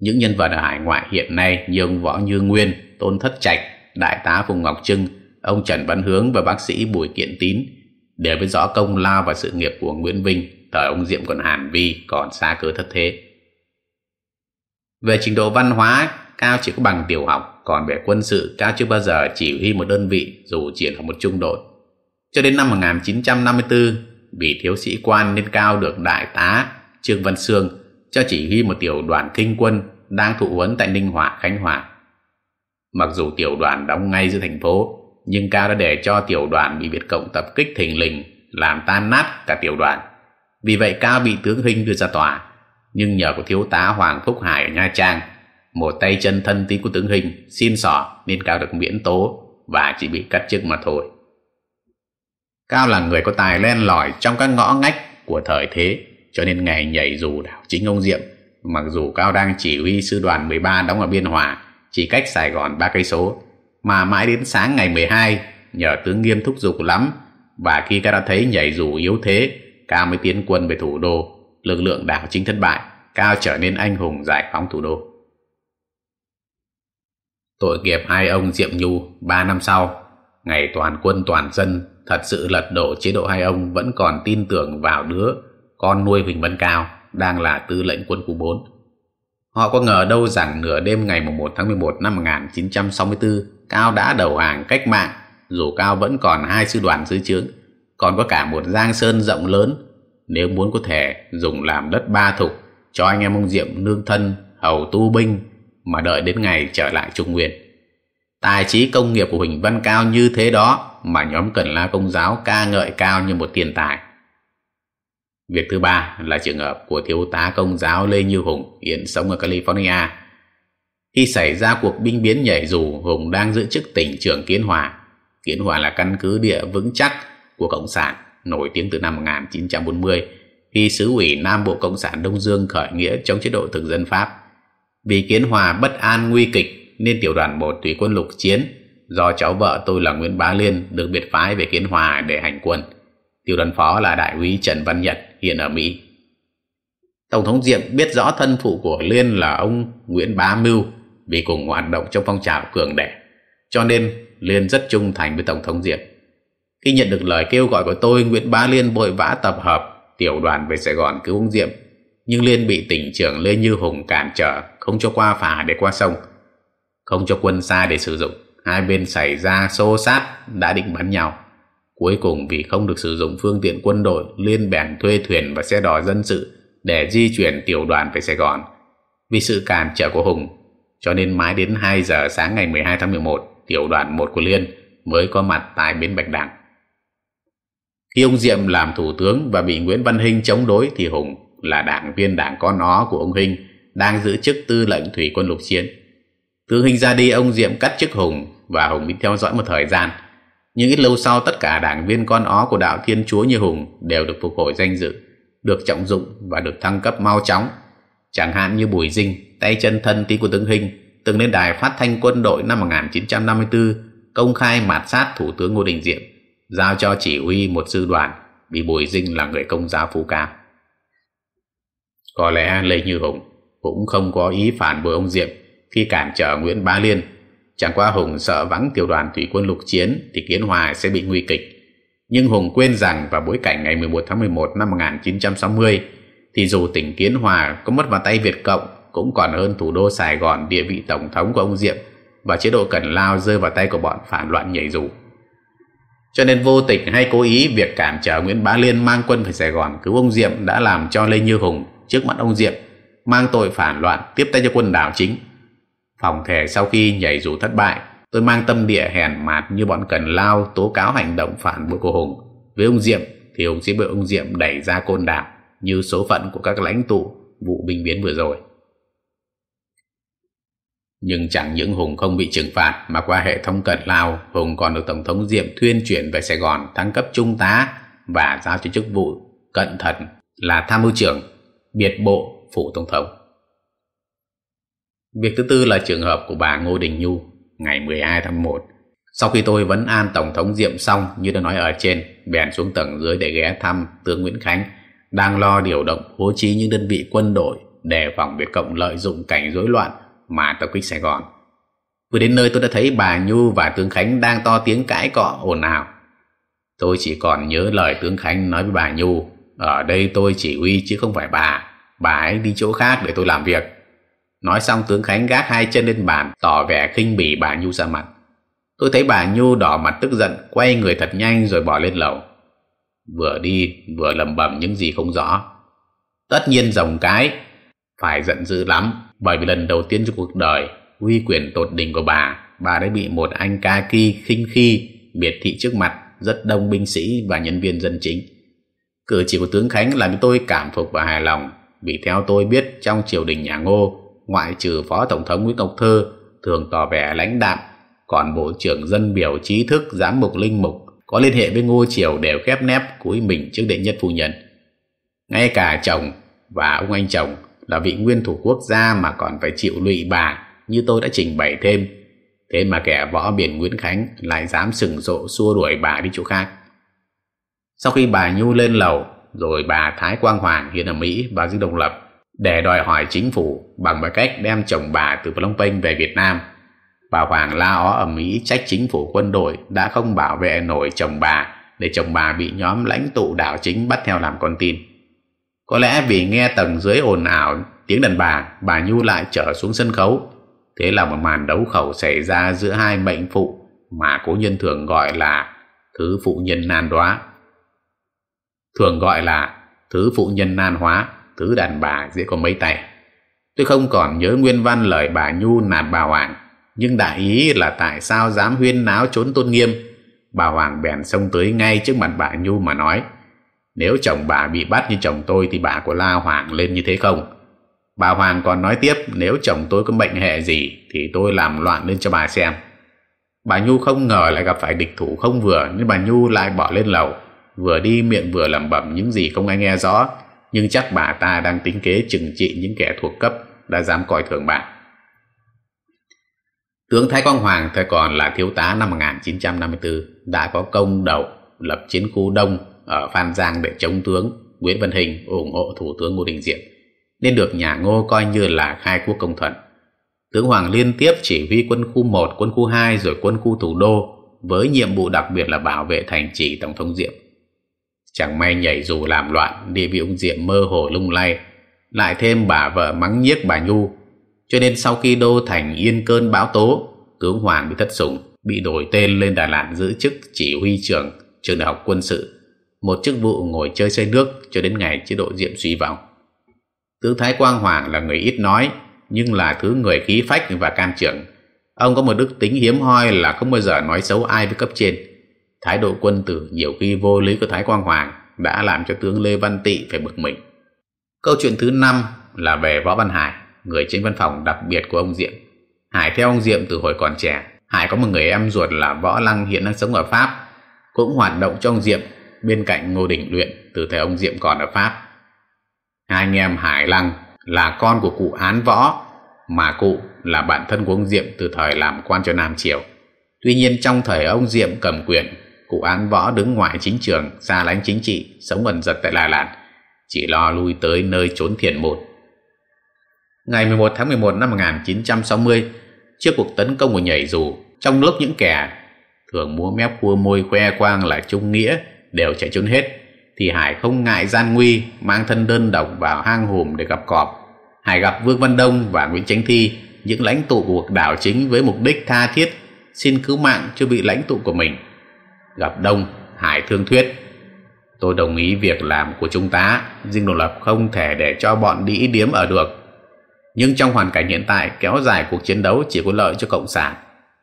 Những nhân vật ở hải ngoại hiện nay như ông Võ Như Nguyên, Tôn Thất Trạch, Đại tá Phùng Ngọc Trưng, ông Trần Văn Hướng và bác sĩ Bùi Kiện Tín đều biết rõ công lao và sự nghiệp của Nguyễn Vinh thời ông Diệm còn hàn vi còn xa cơ thất thế. Về trình độ văn hóa, Cao chỉ có bằng tiểu học, còn về quân sự, Cao chưa bao giờ chỉ huy một đơn vị dù chỉ là một trung đội. Cho đến năm 1954, vì thiếu sĩ quan nên Cao được đại tá Trương Văn Sương cho chỉ huy một tiểu đoàn kinh quân đang thụ huấn tại Ninh Hòa, Khánh Hòa. Mặc dù tiểu đoàn đóng ngay giữa thành phố, nhưng Cao đã để cho tiểu đoàn bị Việt Cộng tập kích thình lình, làm tan nát cả tiểu đoàn. Vì vậy Cao bị tướng huynh đưa ra tòa, nhưng nhờ có thiếu tá Hoàng Phúc Hải ở Nha Trang, một tay chân thân tín của tướng huynh xin sỏ nên Cao được miễn tố và chỉ bị cắt chức mà thôi. Cao là người có tài len lỏi trong các ngõ ngách của thời thế, cho nên ngày nhảy dù đảo chính ông Diệm, mặc dù Cao đang chỉ huy sư đoàn 13 đóng ở Biên Hòa, chỉ cách Sài Gòn ba cây số, mà mãi đến sáng ngày 12 nhờ tướng Nghiêm thúc giục lắm và khi ca đã thấy nhảy dù yếu thế, Cao mới tiến quân về thủ đô, lực lượng đảo chính thất bại, Cao trở nên anh hùng giải phóng thủ đô. Tội nghiệp hai ông Diệm Nhu ba năm sau, ngày toàn quân toàn dân thật sự lật đổ chế độ hai ông vẫn còn tin tưởng vào đứa con nuôi Huỳnh Văn Cao đang là tư lệnh quân khu 4. Họ có ngờ đâu rằng nửa đêm ngày 1 tháng 11 năm 1964 Cao đã đầu hàng cách mạng, dù Cao vẫn còn hai sư đoàn dưới trướng, còn có cả một giang sơn rộng lớn nếu muốn có thể dùng làm đất ba thục cho anh em ông Diệm, nương thân, hầu tu binh, mà đợi đến ngày trở lại Trung Nguyên. Tài trí công nghiệp của Huỳnh Văn Cao như thế đó, mà nhóm Cần La Công giáo ca ngợi Cao như một tiền tài. Việc thứ ba là trường hợp của thiếu tá công giáo Lê Như Hùng, hiện sống ở California. Khi xảy ra cuộc binh biến nhảy dù, Hùng đang giữ chức tỉnh trưởng Kiến Hòa. Kiến Hòa là căn cứ địa vững chắc của Cộng sản, nổi tiếng từ năm 1940 khi xứ ủy Nam Bộ Cộng sản Đông Dương khởi nghĩa chống chế độ thực dân Pháp. Vì Kiến Hòa bất an nguy kịch nên tiểu đoàn một thủy quân lục chiến do cháu vợ tôi là Nguyễn Bá Liên được biệt phái về Kiến Hòa để hành quân. Tiểu đoàn phó là đại úy Trần Văn Nhật hiện ở Mỹ. Tổng thống Diệm biết rõ thân phụ của Liên là ông Nguyễn Bá Mưu vì cùng hoạt động trong phong trào cường đẻ. Cho nên Liên rất trung thành với Tổng thống Diệm. Khi nhận được lời kêu gọi của tôi, Nguyễn Bá Liên vội vã tập hợp tiểu đoàn về Sài Gòn cứu ông Diệm. Nhưng Liên bị tỉnh trưởng Lê Như Hùng cản trở, không cho qua phà để qua sông. Không cho quân xa để sử dụng. Hai bên xảy ra xô sát, đã định bắn nhau. Cuối cùng vì không được sử dụng phương tiện quân đội, Liên bèn thuê thuyền và xe đò dân sự để di chuyển tiểu đoàn về Sài Gòn. Vì sự cản trở của Hùng, cho nên mãi đến 2 giờ sáng ngày 12 tháng 11, tiểu đoàn 1 của Liên mới có mặt tại bến Bạch Đằng. Khi ông Diệm làm thủ tướng và bị Nguyễn Văn Hinh chống đối thì Hùng là đảng viên đảng con nó của ông Hinh đang giữ chức tư lệnh thủy quân lục chiến. Từ Hinh ra đi ông Diệm cắt chức Hùng và Hùng bị theo dõi một thời gian nhưng ít lâu sau tất cả đảng viên con ó của đạo Thiên Chúa như Hùng đều được phục hồi danh dự, được trọng dụng và được thăng cấp mau chóng. Chẳng hạn như Bùi Dinh, tay chân thân tí của tướng hình từng lên đài phát thanh quân đội năm 1954 công khai mạt sát Thủ tướng Ngô Đình Diệm, giao cho chỉ huy một sư đoàn bị Bùi Dinh là người công giáo phú cao. Có lẽ Lê Như Hùng cũng không có ý phản bội ông Diệm khi cản trở Nguyễn Bá Liên Chẳng qua Hùng sợ vắng tiểu đoàn thủy quân lục chiến thì Kiến Hòa sẽ bị nguy kịch. Nhưng Hùng quên rằng vào bối cảnh ngày 11 tháng 11 năm 1960 thì dù tỉnh Kiến Hòa có mất vào tay Việt Cộng cũng còn hơn thủ đô Sài Gòn địa vị tổng thống của ông Diệm và chế độ Cần Lao rơi vào tay của bọn phản loạn nhảy dù. Cho nên vô tình hay cố ý việc cản trở Nguyễn Bá Liên mang quân về Sài Gòn cứu ông Diệm đã làm cho Lê Như Hùng trước mặt ông Diệm mang tội phản loạn tiếp tay cho quân đảo chính Phòng thể sau khi nhảy dù thất bại, tôi mang tâm địa hèn mạt như bọn cần lao tố cáo hành động phản bội của Hùng. Với ông Diệm thì Hùng sẽ bị ông Diệm đẩy ra côn đảo như số phận của các lãnh tụ vụ binh biến vừa rồi. Nhưng chẳng những Hùng không bị trừng phạt mà qua hệ thống cận lao, Hùng còn được Tổng thống Diệm thuyên chuyển về Sài Gòn thăng cấp trung tá và giao cho chức vụ cận thần là tham mưu trưởng, biệt bộ, phủ tổng thống. Việc thứ tư là trường hợp của bà Ngô Đình Nhu ngày 12 tháng 1. Sau khi tôi vấn an Tổng thống Diệm xong như đã nói ở trên, bèn xuống tầng dưới để ghé thăm tướng Nguyễn Khánh đang lo điều động bố trí những đơn vị quân đội đề phòng việc cộng lợi dụng cảnh rối loạn mà tập kích Sài Gòn. Vừa đến nơi tôi đã thấy bà Nhu và tướng Khánh đang to tiếng cãi cọ ồn ào. Tôi chỉ còn nhớ lời tướng Khánh nói với bà Nhu, ở đây tôi chỉ huy chứ không phải bà, bà ấy đi chỗ khác để tôi làm việc. Nói xong tướng Khánh gác hai chân lên bàn, tỏ vẻ khinh bỉ bà Nhu ra mặt. Tôi thấy bà Nhu đỏ mặt tức giận, quay người thật nhanh rồi bỏ lên lầu. Vừa đi, vừa lầm bầm những gì không rõ. Tất nhiên rồng cái, phải giận dữ lắm, bởi vì lần đầu tiên trong cuộc đời uy quyền tột đỉnh của bà bà đã bị một anh ca ki khinh khi biệt thị trước mặt rất đông binh sĩ và nhân viên dân chính. Cử chỉ của tướng khánh làm tôi cảm phục và hài lòng, vì theo tôi biết trong triều đình nhà ngô, ngoại trừ phó tổng thống nguyễn ngọc thơ thường tỏ vẻ lãnh đạm, còn bộ trưởng dân biểu trí thức giám mục linh mục có liên hệ với ngô triều đều khép nép cúi mình trước đệ nhất phu nhân. Ngay cả chồng và ông anh chồng là vị nguyên thủ quốc gia mà còn phải chịu lụy bà, như tôi đã trình bày thêm. Thế mà kẻ võ biển nguyễn khánh lại dám sừng sộ xua đuổi bà đi chỗ khác. Sau khi bà nhu lên lầu, rồi bà thái quang hoàng hiện ở mỹ và dinh độc lập để đòi hỏi chính phủ bằng mọi cách đem chồng bà từ phnom penh về việt nam, bà hoàng la ó ở mỹ trách chính phủ quân đội đã không bảo vệ nổi chồng bà để chồng bà bị nhóm lãnh tụ đảo chính bắt theo làm con tin có lẽ vì nghe tầng dưới ồn ào, tiếng đàn bà bà nhu lại trở xuống sân khấu. Thế là một màn đấu khẩu xảy ra giữa hai mệnh phụ mà cố nhân thường gọi là thứ phụ nhân nan đoá thường gọi là thứ phụ nhân nan hóa, thứ đàn bà dễ có mấy tay. Tôi không còn nhớ nguyên văn lời bà nhu nạt bà hoàng, nhưng đại ý là tại sao dám huyên náo trốn tôn nghiêm? Bà hoàng bèn xông tới ngay trước mặt bà nhu mà nói nếu chồng bà bị bắt như chồng tôi thì bà có la hoàng lên như thế không? Bà hoàng còn nói tiếp, nếu chồng tôi có bệnh hệ gì thì tôi làm loạn lên cho bà xem. Bà nhu không ngờ lại gặp phải địch thủ không vừa, nên bà nhu lại bỏ lên lầu. Vừa đi miệng vừa lẩm bẩm những gì không ai nghe rõ, nhưng chắc bà ta đang tính kế trừng trị những kẻ thuộc cấp đã dám coi thường bà. Tướng Thái Quang Hoàng, thời còn là thiếu tá năm 1954 đã có công đầu lập chiến khu Đông ở Phan Giang để chống tướng Nguyễn Văn Hình ủng hộ Thủ tướng Ngô Đình Diệm nên được nhà Ngô coi như là khai quốc công thần. Tướng Hoàng liên tiếp chỉ huy quân khu 1, quân khu 2 rồi quân khu thủ đô với nhiệm vụ đặc biệt là bảo vệ thành trì Tổng thống Diệm. Chẳng may nhảy dù làm loạn, địa vị ông Diệm mơ hồ lung lay, lại thêm bà vợ mắng nhiếc bà Nhu. Cho nên sau khi đô thành yên cơn báo tố, tướng Hoàng bị thất sủng, bị đổi tên lên Đà Lạt giữ chức chỉ huy trưởng trường đại học quân sự, một chức vụ ngồi chơi xây nước cho đến ngày chế độ Diệm suy vong. Tướng Thái Quang Hoàng là người ít nói, nhưng là thứ người khí phách và can trưởng. Ông có một đức tính hiếm hoi là không bao giờ nói xấu ai với cấp trên Thái độ quân tử nhiều khi vô lý của Thái Quang Hoàng đã làm cho tướng Lê Văn Tị phải bực mình. Câu chuyện thứ năm là về Võ Văn Hải, người trên văn phòng đặc biệt của ông Diệm. Hải theo ông Diệm từ hồi còn trẻ. Hải có một người em ruột là Võ Lăng hiện đang sống ở Pháp, cũng hoạt động cho ông Diệm bên cạnh Ngô Đình Luyện từ thời ông Diệm còn ở Pháp. Hai anh em Hải Lăng là con của cụ Án Võ, mà cụ là bạn thân của ông Diệm từ thời làm quan cho Nam Triều. Tuy nhiên trong thời ông Diệm cầm quyền cụ án võ đứng ngoài chính trường xa lánh chính trị sống ẩn giật tại Đà Lạt chỉ lo lui tới nơi trốn thiền một ngày 11 tháng 11 năm 1960 trước cuộc tấn công của nhảy dù trong lúc những kẻ thường múa mép cua môi khoe quang là trung nghĩa đều chạy trốn hết thì Hải không ngại gian nguy mang thân đơn độc vào hang hùm để gặp cọp Hải gặp Vương Văn Đông và Nguyễn Chánh Thi những lãnh tụ của cuộc đảo chính với mục đích tha thiết xin cứu mạng cho bị lãnh tụ của mình gặp Đông, Hải thương thuyết. Tôi đồng ý việc làm của chúng ta, Dinh Độc Lập không thể để cho bọn đĩ điếm ở được. Nhưng trong hoàn cảnh hiện tại, kéo dài cuộc chiến đấu chỉ có lợi cho Cộng sản.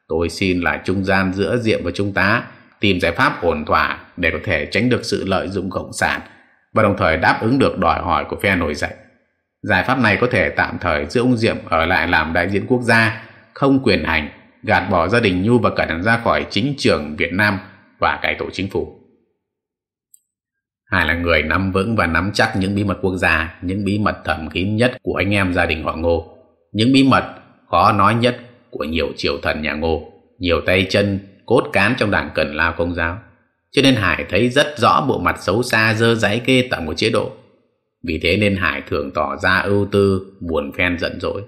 Tôi xin là trung gian giữa Diệm và chúng ta, tìm giải pháp ổn thỏa để có thể tránh được sự lợi dụng Cộng sản và đồng thời đáp ứng được đòi hỏi của phe nổi dậy. Giải pháp này có thể tạm thời giữ ông Diệm ở lại làm đại diện quốc gia, không quyền hành, gạt bỏ gia đình Nhu và cẩn ra khỏi chính trường Việt Nam và cải tổ chính phủ. Hải là người nắm vững và nắm chắc những bí mật quốc gia, những bí mật thầm kín nhất của anh em gia đình họ Ngô, những bí mật khó nói nhất của nhiều triều thần nhà Ngô, nhiều tay chân cốt cán trong đảng Cần Lao Công giáo. Cho nên Hải thấy rất rõ bộ mặt xấu xa dơ giấy kê tầm của chế độ. Vì thế nên Hải thường tỏ ra ưu tư, buồn phen giận dỗi.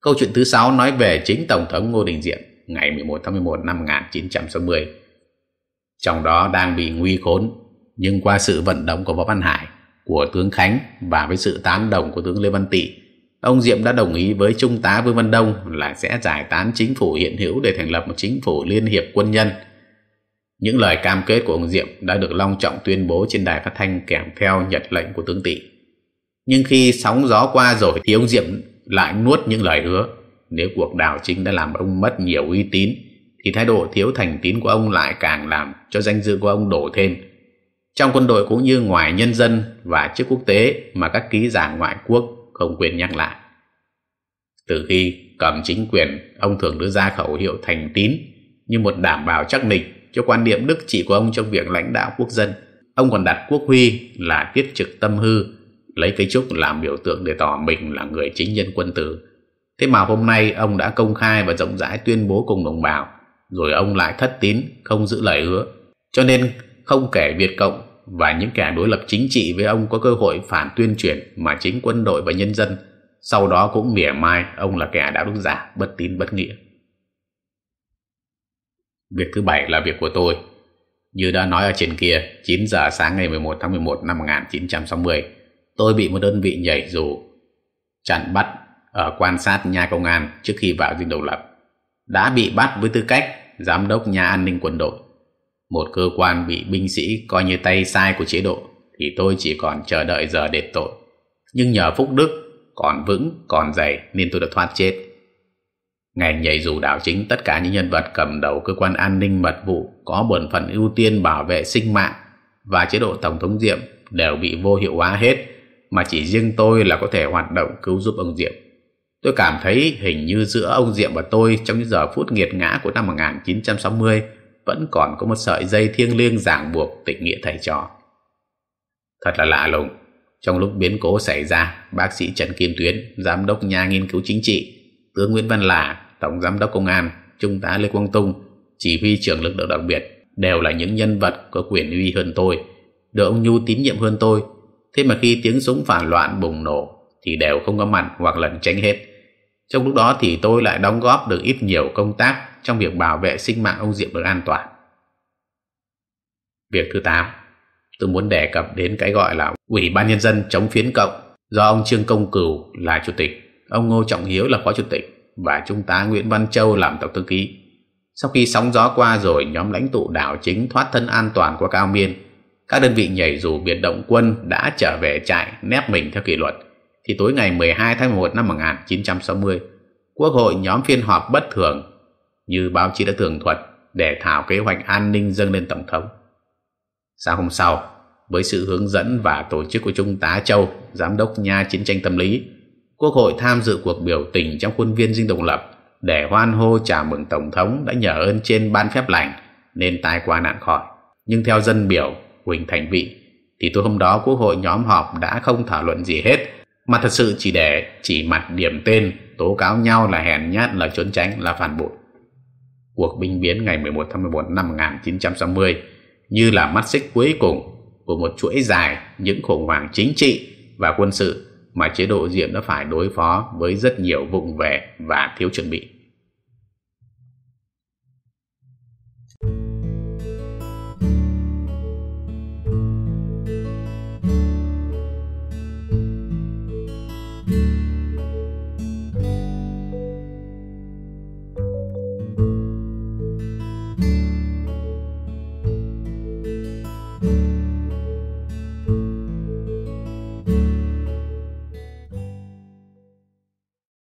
Câu chuyện thứ sáu nói về chính Tổng thống Ngô Đình Diệm ngày 11 tháng 11 năm 1960. Trong đó đang bị nguy khốn, nhưng qua sự vận động của Võ Văn Hải, của tướng Khánh và với sự tán đồng của tướng Lê Văn Tị, ông Diệm đã đồng ý với Trung tá Vương Văn Đông là sẽ giải tán chính phủ hiện hữu để thành lập một chính phủ liên hiệp quân nhân. Những lời cam kết của ông Diệm đã được long trọng tuyên bố trên đài phát thanh kèm theo nhật lệnh của tướng Tị. Nhưng khi sóng gió qua rồi thì ông Diệm lại nuốt những lời hứa. Nếu cuộc đảo chính đã làm ông mất nhiều uy tín, thì thái độ thiếu thành tín của ông lại càng làm cho danh dự của ông đổ thêm. Trong quân đội cũng như ngoài nhân dân và chức quốc tế mà các ký giả ngoại quốc không quên nhắc lại. Từ khi cầm chính quyền, ông thường đưa ra khẩu hiệu thành tín như một đảm bảo chắc nịch cho quan điểm đức trị của ông trong việc lãnh đạo quốc dân. Ông còn đặt quốc huy là tiết trực tâm hư, lấy cây trúc làm biểu tượng để tỏ mình là người chính nhân quân tử. Thế mà hôm nay ông đã công khai và rộng rãi tuyên bố cùng đồng bào, rồi ông lại thất tín, không giữ lời hứa. Cho nên không kể Việt Cộng và những kẻ đối lập chính trị với ông có cơ hội phản tuyên truyền mà chính quân đội và nhân dân sau đó cũng mỉa mai ông là kẻ đạo đức giả, bất tín bất nghĩa. Việc thứ bảy là việc của tôi. Như đã nói ở trên kia, 9 giờ sáng ngày 11 tháng 11 năm 1960, tôi bị một đơn vị nhảy dù chặn bắt ở quan sát nhà công an trước khi vào dinh độc lập. Đã bị bắt với tư cách giám đốc nhà an ninh quân đội. Một cơ quan bị binh sĩ coi như tay sai của chế độ thì tôi chỉ còn chờ đợi giờ đệt tội. Nhưng nhờ phúc đức còn vững, còn dày nên tôi đã thoát chết. Ngày nhảy dù đảo chính tất cả những nhân vật cầm đầu cơ quan an ninh mật vụ có bổn phận ưu tiên bảo vệ sinh mạng và chế độ Tổng thống Diệm đều bị vô hiệu hóa hết mà chỉ riêng tôi là có thể hoạt động cứu giúp ông Diệm. Tôi cảm thấy hình như giữa ông Diệm và tôi trong những giờ phút nghiệt ngã của năm 1960 vẫn còn có một sợi dây thiêng liêng ràng buộc tình nghĩa thầy trò. Thật là lạ lùng, trong lúc biến cố xảy ra, bác sĩ Trần Kim Tuyến, giám đốc nhà nghiên cứu chính trị, tướng Nguyễn Văn Lả, tổng giám đốc công an, trung tá Lê Quang Tung, chỉ huy trưởng lực lượng đặc biệt đều là những nhân vật có quyền uy hơn tôi, được ông Nhu tín nhiệm hơn tôi. Thế mà khi tiếng súng phản loạn bùng nổ thì đều không có mặt hoặc lẩn tránh hết. Trong lúc đó thì tôi lại đóng góp được ít nhiều công tác trong việc bảo vệ sinh mạng ông Diệm được an toàn. Việc thứ 8 tôi muốn đề cập đến cái gọi là Ủy ban Nhân dân chống phiến cộng do ông Trương Công Cửu là chủ tịch, ông Ngô Trọng Hiếu là phó chủ tịch và trung tá Nguyễn Văn Châu làm tổng thư ký. Sau khi sóng gió qua rồi, nhóm lãnh tụ đảo chính thoát thân an toàn qua Cao Miên. Các đơn vị nhảy dù biệt động quân đã trở về trại nép mình theo kỷ luật. Thì tối ngày 12 tháng 11 năm 1960, Quốc hội nhóm phiên họp bất thường như báo chí đã tường thuật để thảo kế hoạch an ninh dâng lên Tổng thống. Sáng hôm sau, với sự hướng dẫn và tổ chức của Trung tá Châu, Giám đốc nhà chiến tranh tâm lý, Quốc hội tham dự cuộc biểu tình trong khuôn viên dinh độc lập để hoan hô chào mừng Tổng thống đã nhờ ơn trên ban phép lành nên tai qua nạn khỏi. Nhưng theo dân biểu Huỳnh Thành Vị thì tối hôm đó Quốc hội nhóm họp đã không thảo luận gì hết mà thật sự chỉ để chỉ mặt điểm tên tố cáo nhau là hèn nhát là trốn tránh là phản bội. Cuộc binh biến ngày 11 tháng 11 năm 1960 như là mắt xích cuối cùng của một chuỗi dài những khủng hoảng chính trị và quân sự mà chế độ Diệm đã phải đối phó với rất nhiều vụng về và thiếu chuẩn bị.